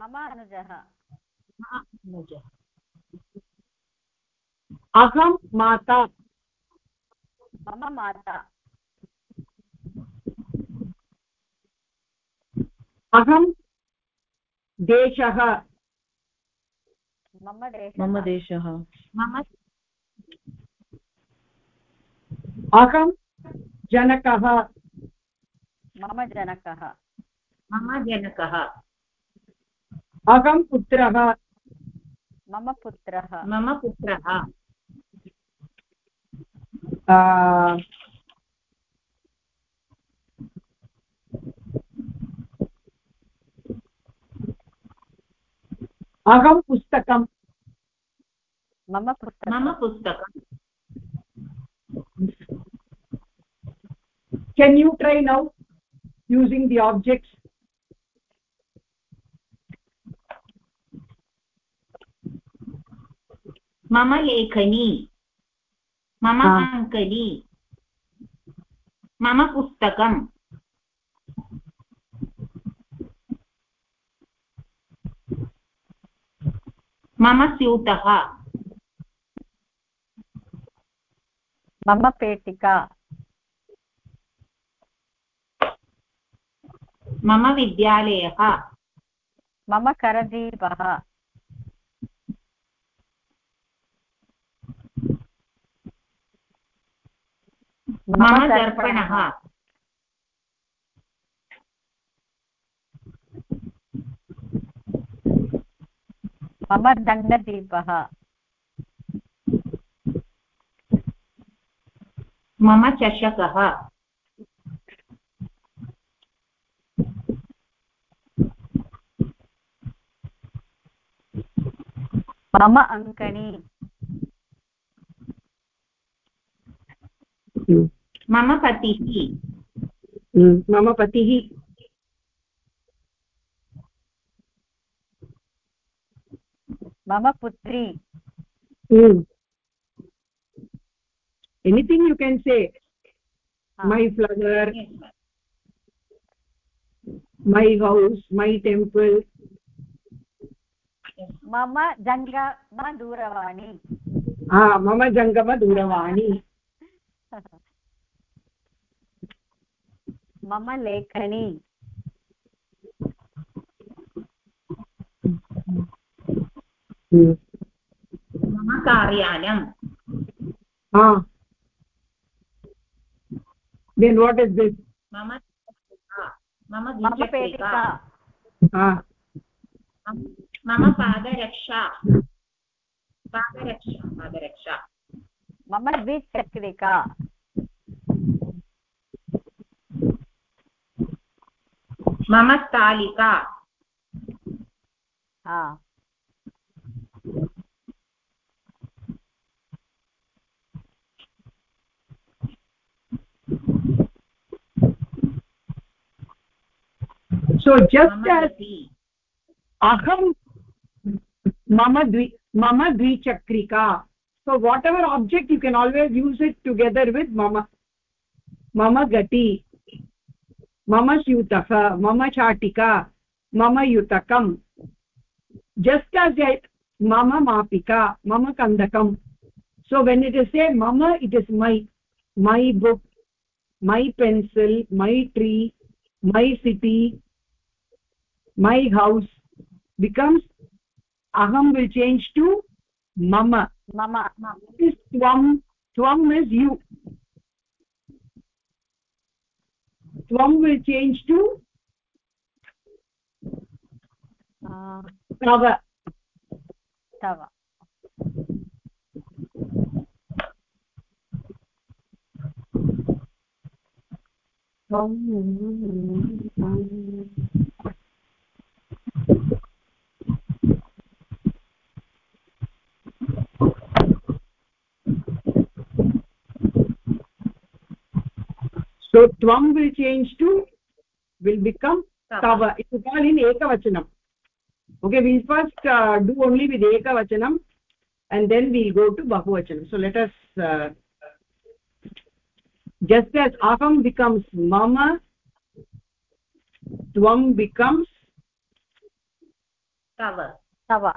मम अनुजः। अनुजः। aham mata मम माता। aham deshah मम देशः। मम देशः। मम aham janakah मम जनकः। मम जनकः। अहं पुत्रः। मम पुत्रः। मम पुत्रः। अहं पुस्तकं मम पुत्र। मम पुस्तकम्। Can you try now using the objects? मम लेखनी मम. अङ्कनी मम पुस्तकं मम स्यूतः मम पेटिका मम विद्यालयः मम करदीपः मम दर्पणः मम दण्डदीपः। मम चषकः। मम अङ्कणी मम पतिः मम पतिः मम पुत्री you can say Ah. my flower my house my temple मम जङ्गमदूरवाणी ah mama jangama दूरवाणी मम लेखनी. मम कार्यानं then what is this? मम मम मम द्विचक्रिका मम पादरक्षा। पादरक्षा पादरक्षा। मम द्विचक्रिका। मम स्थालिका। सो जस्ट् अहं मम द्वि मम द्विचक्रिका। So whatever object you can always use it together with मम मम गति। मम स्यूतः मम शाटिका मम युतकम्। जस्ट् अस् एट् मम मापिका मम कन्दकम्। So when it is a मम it is my my book my pencil my tree my city my house becomes अहं विल् चेञ्ज् टु मम। मम। त्वं त्वम् is you tvam will change to? Uh, Tava. Tava. Tvam so tvam will change to will become tava it is all in ekavachanam okay we first uh, do only with ekavachanam and then we'll go to bahuachanam. so let us uh, just as aham becomes mama tvam becomes tava tava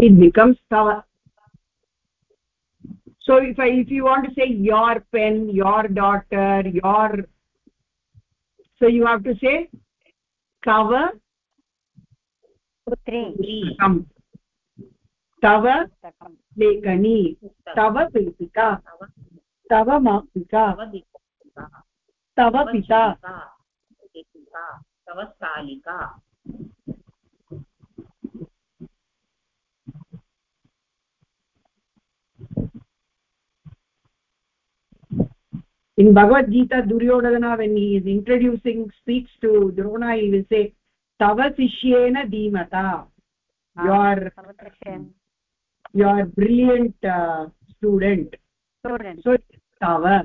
it becomes tava so if i if you want to say your pen your daughter your so you have to say cover पुत्री पुस्तकम् तव पुस्तकं लेखनी तव पेटिका तव मापिका तव पिता in bhagavad gita duryodhana when he is introducing speaks to drona he will say tava sishyena dhimata your your brilliant uh, student student so tava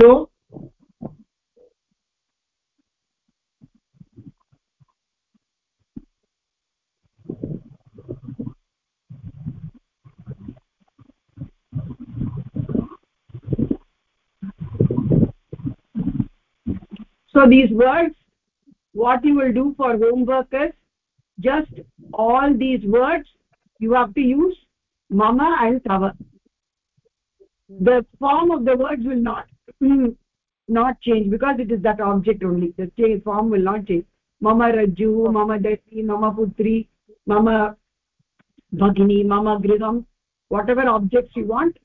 so so these words what you will do for homework is just all these words you have to use mama and tava the form of the words will not not change because it is that object only. The change, form will not change. Mama raju mama dati mama putri mama bhagini mama griham whatever objects you want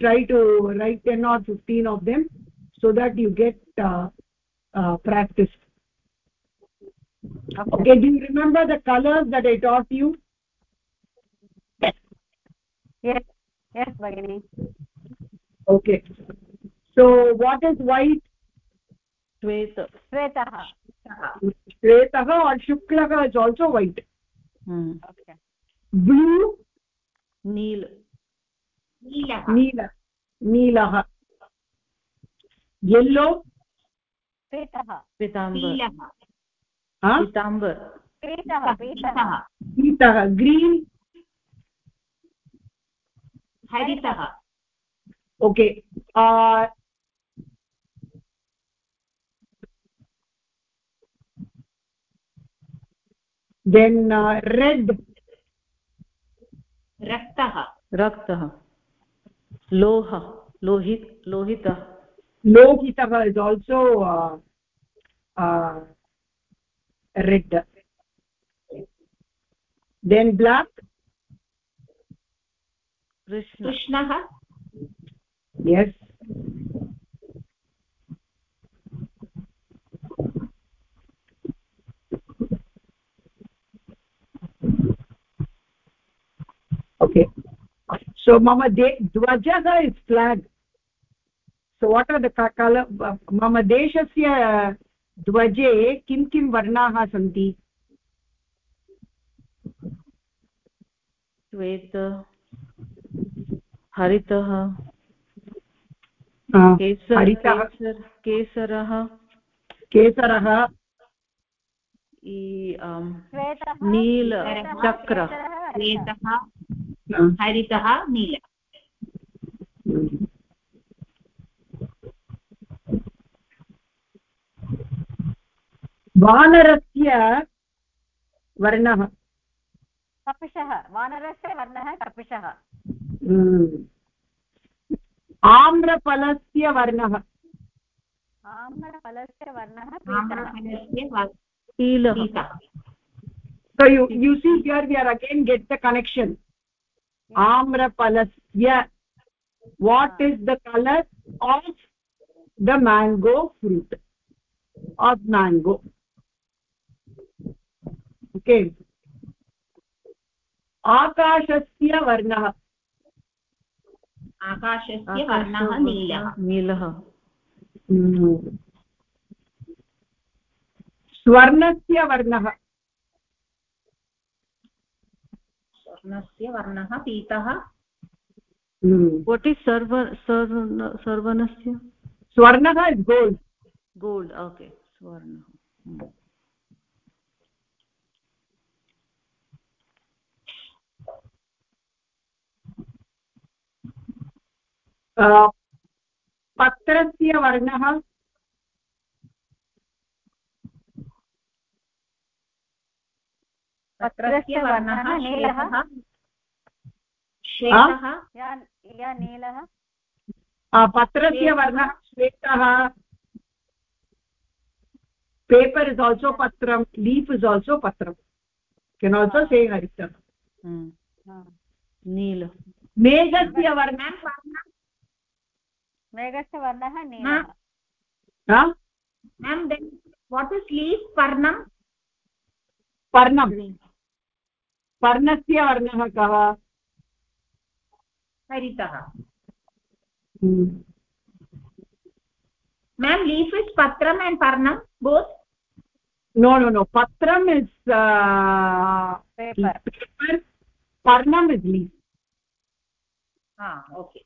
try to write 10 or 15 of them so that you get uh, uh, practice. Okay. do you remember the colors that i taught you? Yes yes yes okay. So what is white? Shweta. Shwetah. Shwetah or shuklah is also white. Hmm. okay. Blue? Neel neelah neelah neelah yellow? पीतः Pitambar Pitambar green हरितः। okay uh then uh, रक्तः। रक्तः। लोह लोहित लोहितः। lokitah is also uh, uh, red then black. Krishna. Krishnah yes. Okay. So mama dvajah is flag so what are the मम देशस्य ध्वजे किं किं वर्णाः सन्ति श्वेत हरितः केसरः केसरः नीलचक्रः हरितः नीलः वानरस्य वर्णः कपिशः वानरस्य वर्णः कपिशः हम्म। आम्रफलस्य वर्णः आम्रफलस्य वर्णः पीतः so you you see here we are again get the connection amrapalasya what is the color of the mango fruit of mango okay आकाशस्य वर्णः। आकाशस्य वर्णः नीलः। नीलः। स्वर्णस्य वर्णः। स्वर्णस्य वर्णः पीतः। वट् इस् सर्व सर्व सर्वनस्य? स्वर्णः इस् गोल्ड् गोल्ड् ओके स्वर्णः। पत्रस्य वर्णः पत्रस्य वर्णः नीलः श्वेतः या नीलः पत्रस्य वर्णः श्वेतः पेपर् इस् आल्सो पत्रं लीफ् इस् आल्सो पत्रं केन् आल्सो से नीलः मेघस्य वर्णः मेघस्य वर्णः नीलः मेम् देन् वाट् इस् पर्णस्य वर्णः कः हरितः मेम् लीफ् इस् पत्रम् एण्ड् पर्णं बोत् नो नो नो पत्रम् is पर्णम् is leaf okay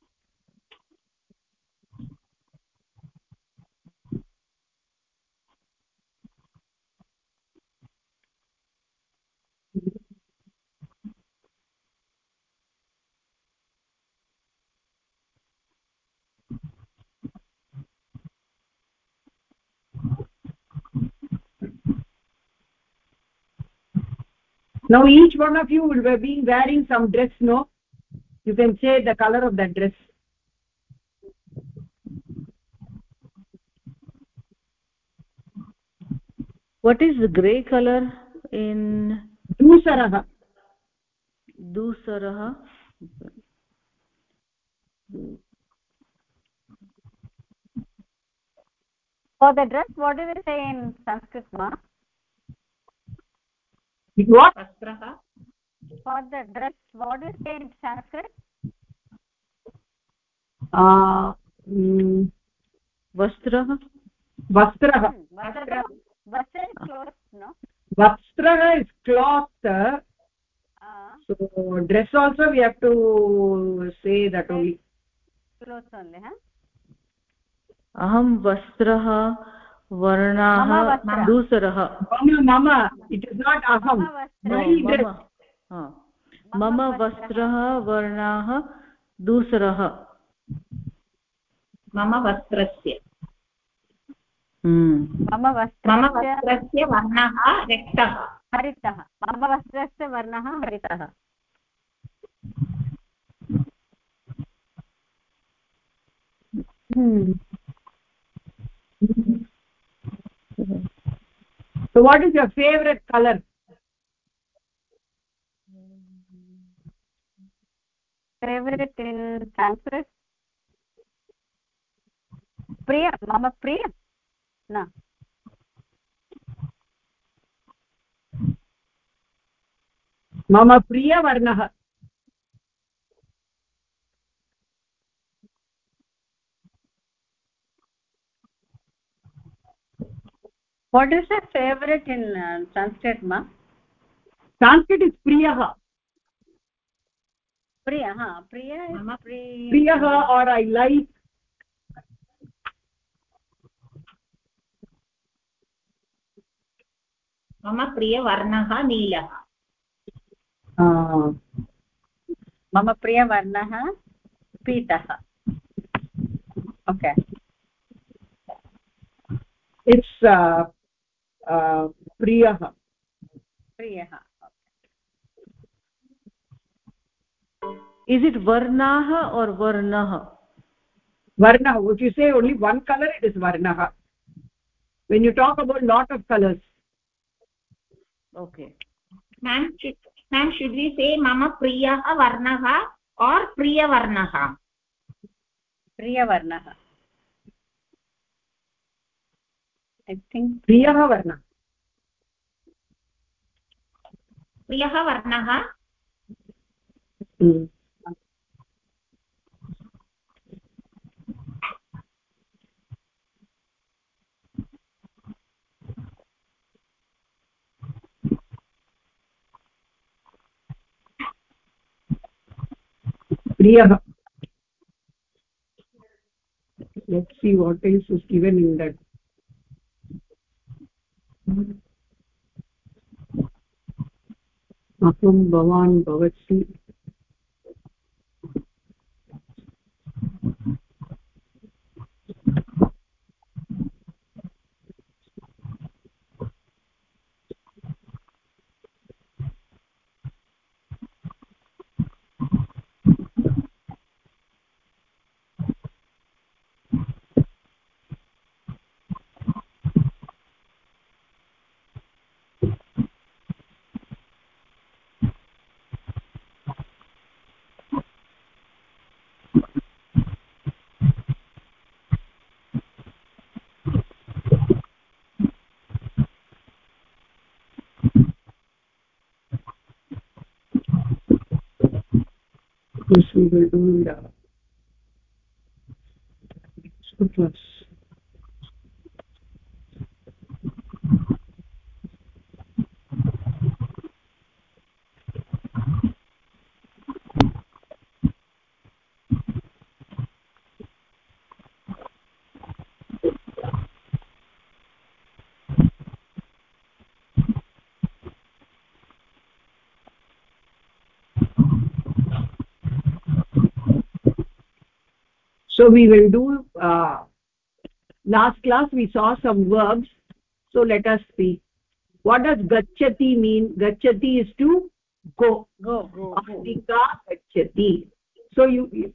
now each one of you will be wearing some dress no? You can say the color of that dress. What is the gray color in? Dusarah dusarah for the dress what do we say in sanskrit ma what vastrah for the dress what do you in sanskrit uh vastrah vastrah vastrah vastra is cloth no vastrah is cloth uh, so dress also we have to say that only clothes only huh अहं वस्त्रः वर्णाः दूसरः। मम मम it is not अहं मम वस्त्रः। वर्णाः दूसरः। मम वस्त्रस्य। मम मम वस्त्रस्य वर्णः रक्तः हरितः। मम वस्त्रस्य वर्णः हरितः। Hmm. so what is your favorite color favorite in sanskrit priya mama priya na मम प्रियवर्णः what is your favorite in uh, sanskrit ma sanskrit is priyah priyah ha priya is priyah or i like मम प्रियवर्णः नीलः मम प्रियवर्णः पीतः okay it's प्रियः। प्रियः is it वर्णाः और् वर्णः वर्णः say only one colour it is वर्णः when you talk about lot of colours okay ma'am should you say मम प्रियः वर्णः और् प्रियवर्णः प्रियवर्णः priyah varna प्रियः वर्णः priyah let's see what is given in that भवान् भवति। This we will so we will do uh, last class we saw some verbs. So let us see. What does gachati mean? Gachati is to go. Go go Adhika gachati. So you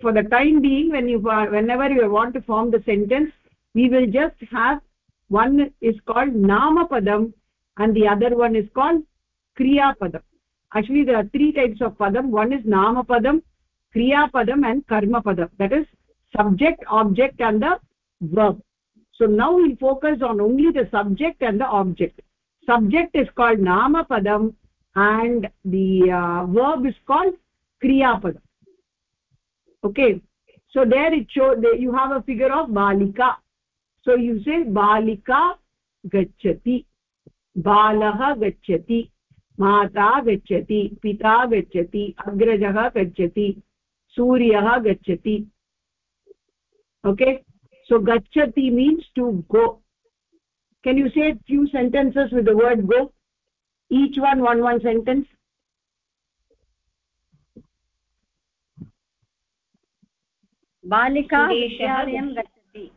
for the time being when you whenever you want to form the sentence we will just have one is called nama padam and the other one is called kriya padam. Actually there are three types of padam. One is nama padam kriya padam and karma padam that is subject object and the verb so now we'll focus on only the subject and the object subject is called nama padam and the uh, verb is called kriya padam okay so there it show there you have a figure of balika so you say balika gachati balah gachati माता गच्छति पिता गच्छति अग्रजः गच्छति सूर्यः गच्छति। Okay so गच्छति means to go can you say few sentences with word go each one one one sentence बालिका गच्छति।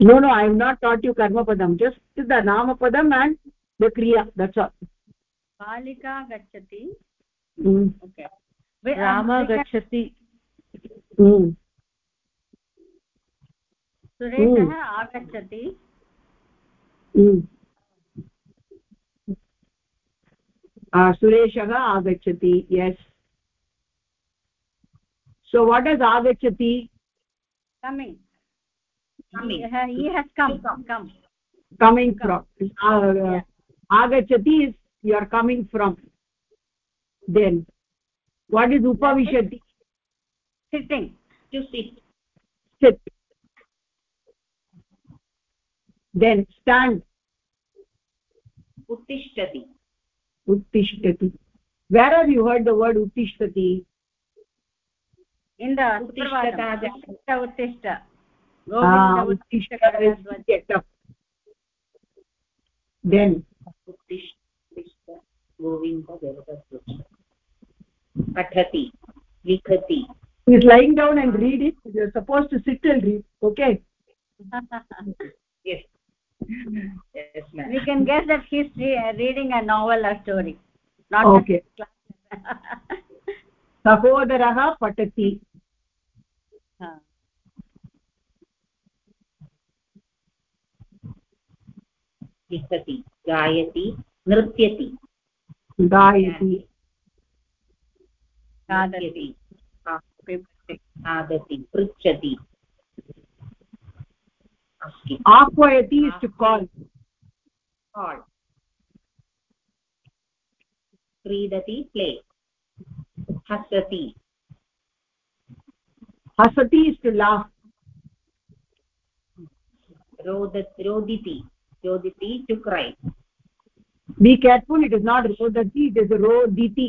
No no I am not that you कर्मपदं just the नामपदम् एण्ड् द क्रिया दट्स् आल् बालिका गच्छति। राम गच्छति। सुरेशः आगच्छति सुरेशः आगच्छति यस् सो वाट् इस् आगच्छति? कमिङ्ग् फ्रम् आगच्छति is you are coming from then what is upavishati sitting. To sit. Sit. Then stand. Uttishtati. Uttishtati. Where have you heard the word uttishtati? In the uttishtata. Uttishta uttishta ah, then uttishtishta govinda devata लिखति he is lying down and read it you are supposed to sit and read okay yes yes ma'am we can guess that he's re- reading a novel or story not okay सहोदरः पठति हाँ। लिखति गायति नृत्यति गायति खादति खादति पृच्छति आह्वयति is to call call क्रीडति प्ले हसति hasati is to laugh रोदति रोदिति रोदिति to cry be careful it is not rodati it is roditi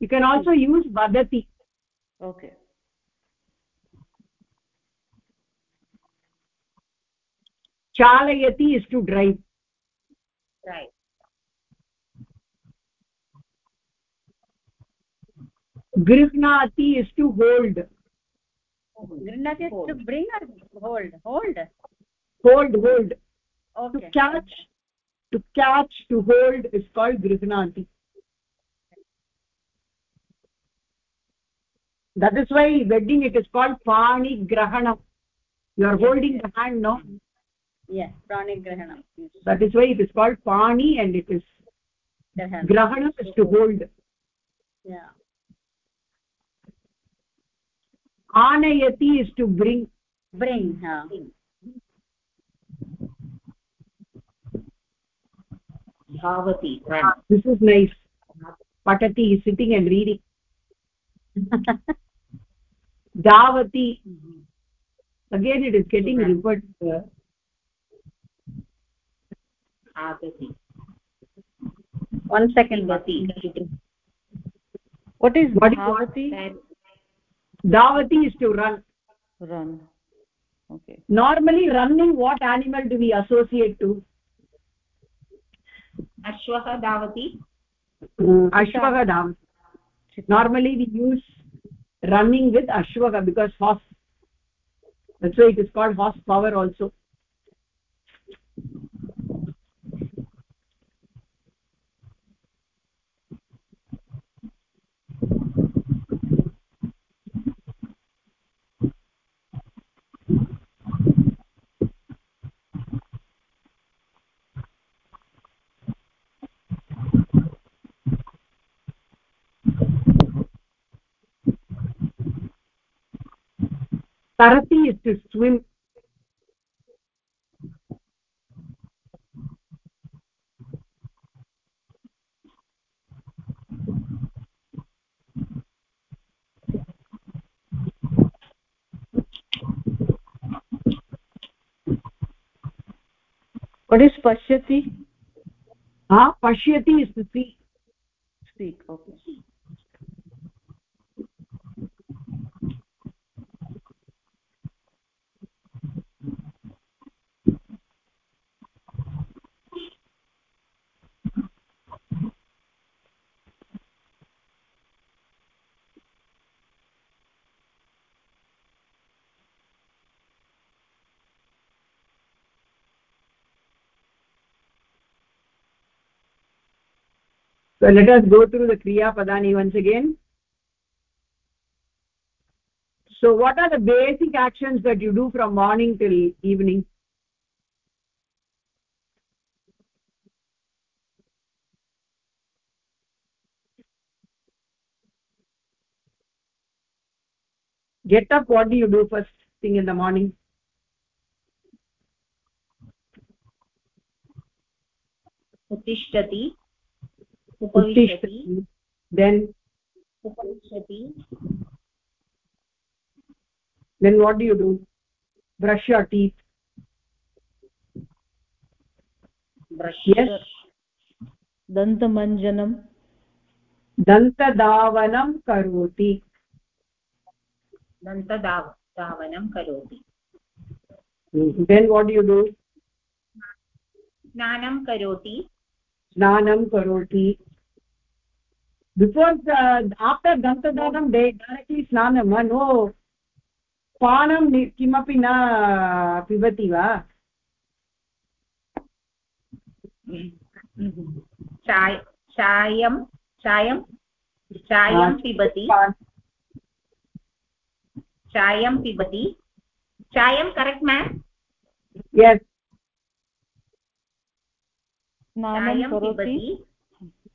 you can also use vadati okay. Chalayati is to drive right. Grihnati is to hold. Grinati is to bring or hold? Hold. Hold hold. Okay. to catch to catch to hold is called grihnati that is why wedding it is called pani grahanam. You are holding the hand no? Yes pani grahanam. That is why it is called pani and it is grahanam is to hold. Yeah. Anayati is to bring. Bring ha. Bhavati this is nice. Patati is sitting and reading. davati again it is getting referred uh, धावति one second पिबति what is What is bhavati davati is to run run okay normally running what animal do we associate to अश्वः धावति ashvaga davati normally we use running with ashvaga because horse that's why it is called horse power also tarati is to swim. What is pashyati ah pashyati is to see. Speak okay so let us go through the kriya padani once again so what are the basic actions that you do from morning till evening get up what do you do first thing in the morning उत्तिष्ठति उपविशति then उपविशति then what do you do brush your teeth brush yes dantamanjanam dantadavanam karoti दन्तदाव धावनं करोति then what do you do स्नानं करोति snanam karoti before after दन्तदानं डे directly स्नानं वा नो पानं किमपि न पिबति वा चायं पिबति चायं correct may yes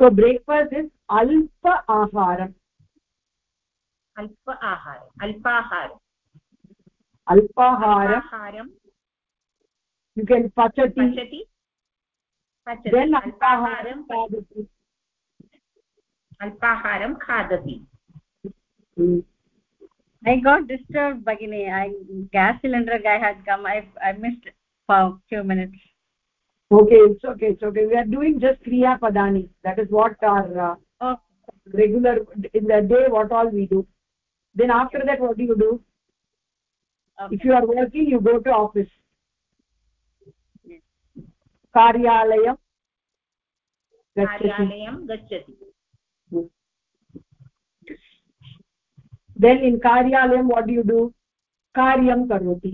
so breakfast is alpa aharam अल्प आहार अल्पाहार alpaharam अल्पाहारं you can pachati पचति पचति then अल्पाहारं alpaharam kadati अल्पाहारं खादति Hmm. i got disturbed bagini i gas cylinder guy had come i i missed for few minutes okay it's okay it's okay we are doing just kriya padani that is what our uh, oh regular in the day what all we do then after that what do you do okay. if you are working you go to office कार्यालयं कार्यालयं गच्छति then in कार्यालयं do you do कार्यं करोति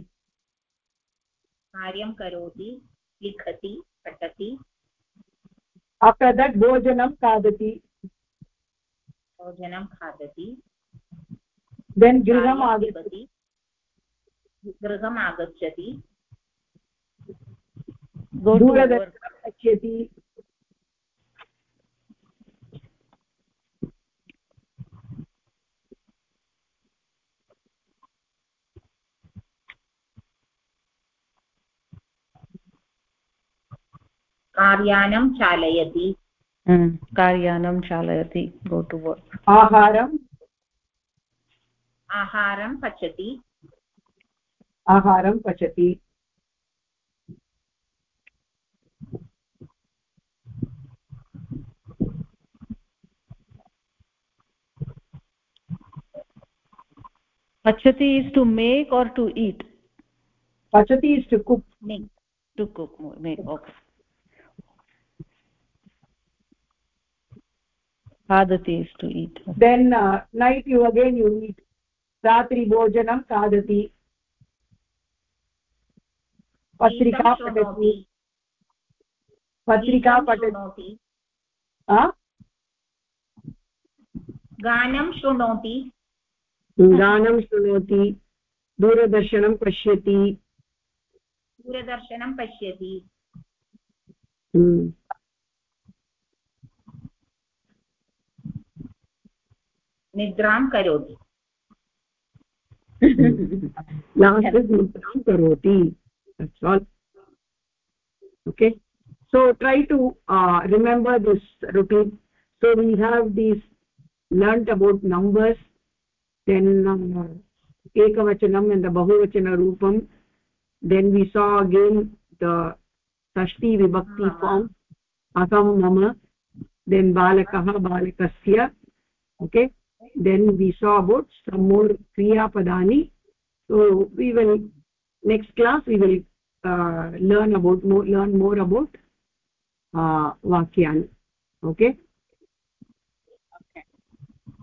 कार्यं करोति लिखति पठति। that भोजनं खादति। भोजनं खादति। देन् गृहम् आगच्छति। गृहम् आगच्छति। दूरदर्शनं पश्यति। कार्यानं चालयति। कार्यानं चालयति गो टु वर्क् आहारम् आहारं पचति। आहारं पचति। पचति is to make or to eat पचति is to cook make to cook make okay khadati is to eat. Then uh, night you again you eat. रात्रि भोजनं खादति पत्रिका पठति पत्रिका पठति? गानं शृणोति गानं शृणोति दूरदर्शनं पश्यति दूरदर्शनं पश्यति निद्रां करोति। निद्रां करोति। Okay so try to remember this routine so we have these learned about numbers then एकवचनम् and the बहुवचनरूपं then we saw again the षष्टि विभक्ति फार्म् अहं मम देन् बालकः बालकस्य okay? Then we saw about some more kriya padani so we will next class we will uh, learn about more learn more about uh, vakyani okay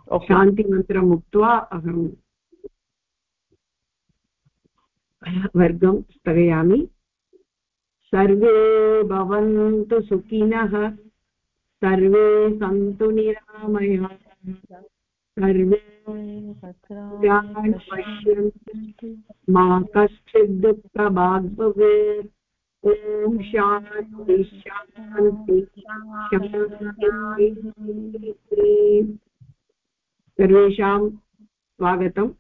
okay शान्तिमन्त्रम् उक्त्वा अहं वर्गं स्थगयामि सर्वे भवन्तु सुखिनः सर्वे सन्तु निरामयाः सर्वे पश्यन्तु मा कश्चित् दुःखभाग् ॐ शान्ति शान्तिः। सर्वेषां स्वागतम्।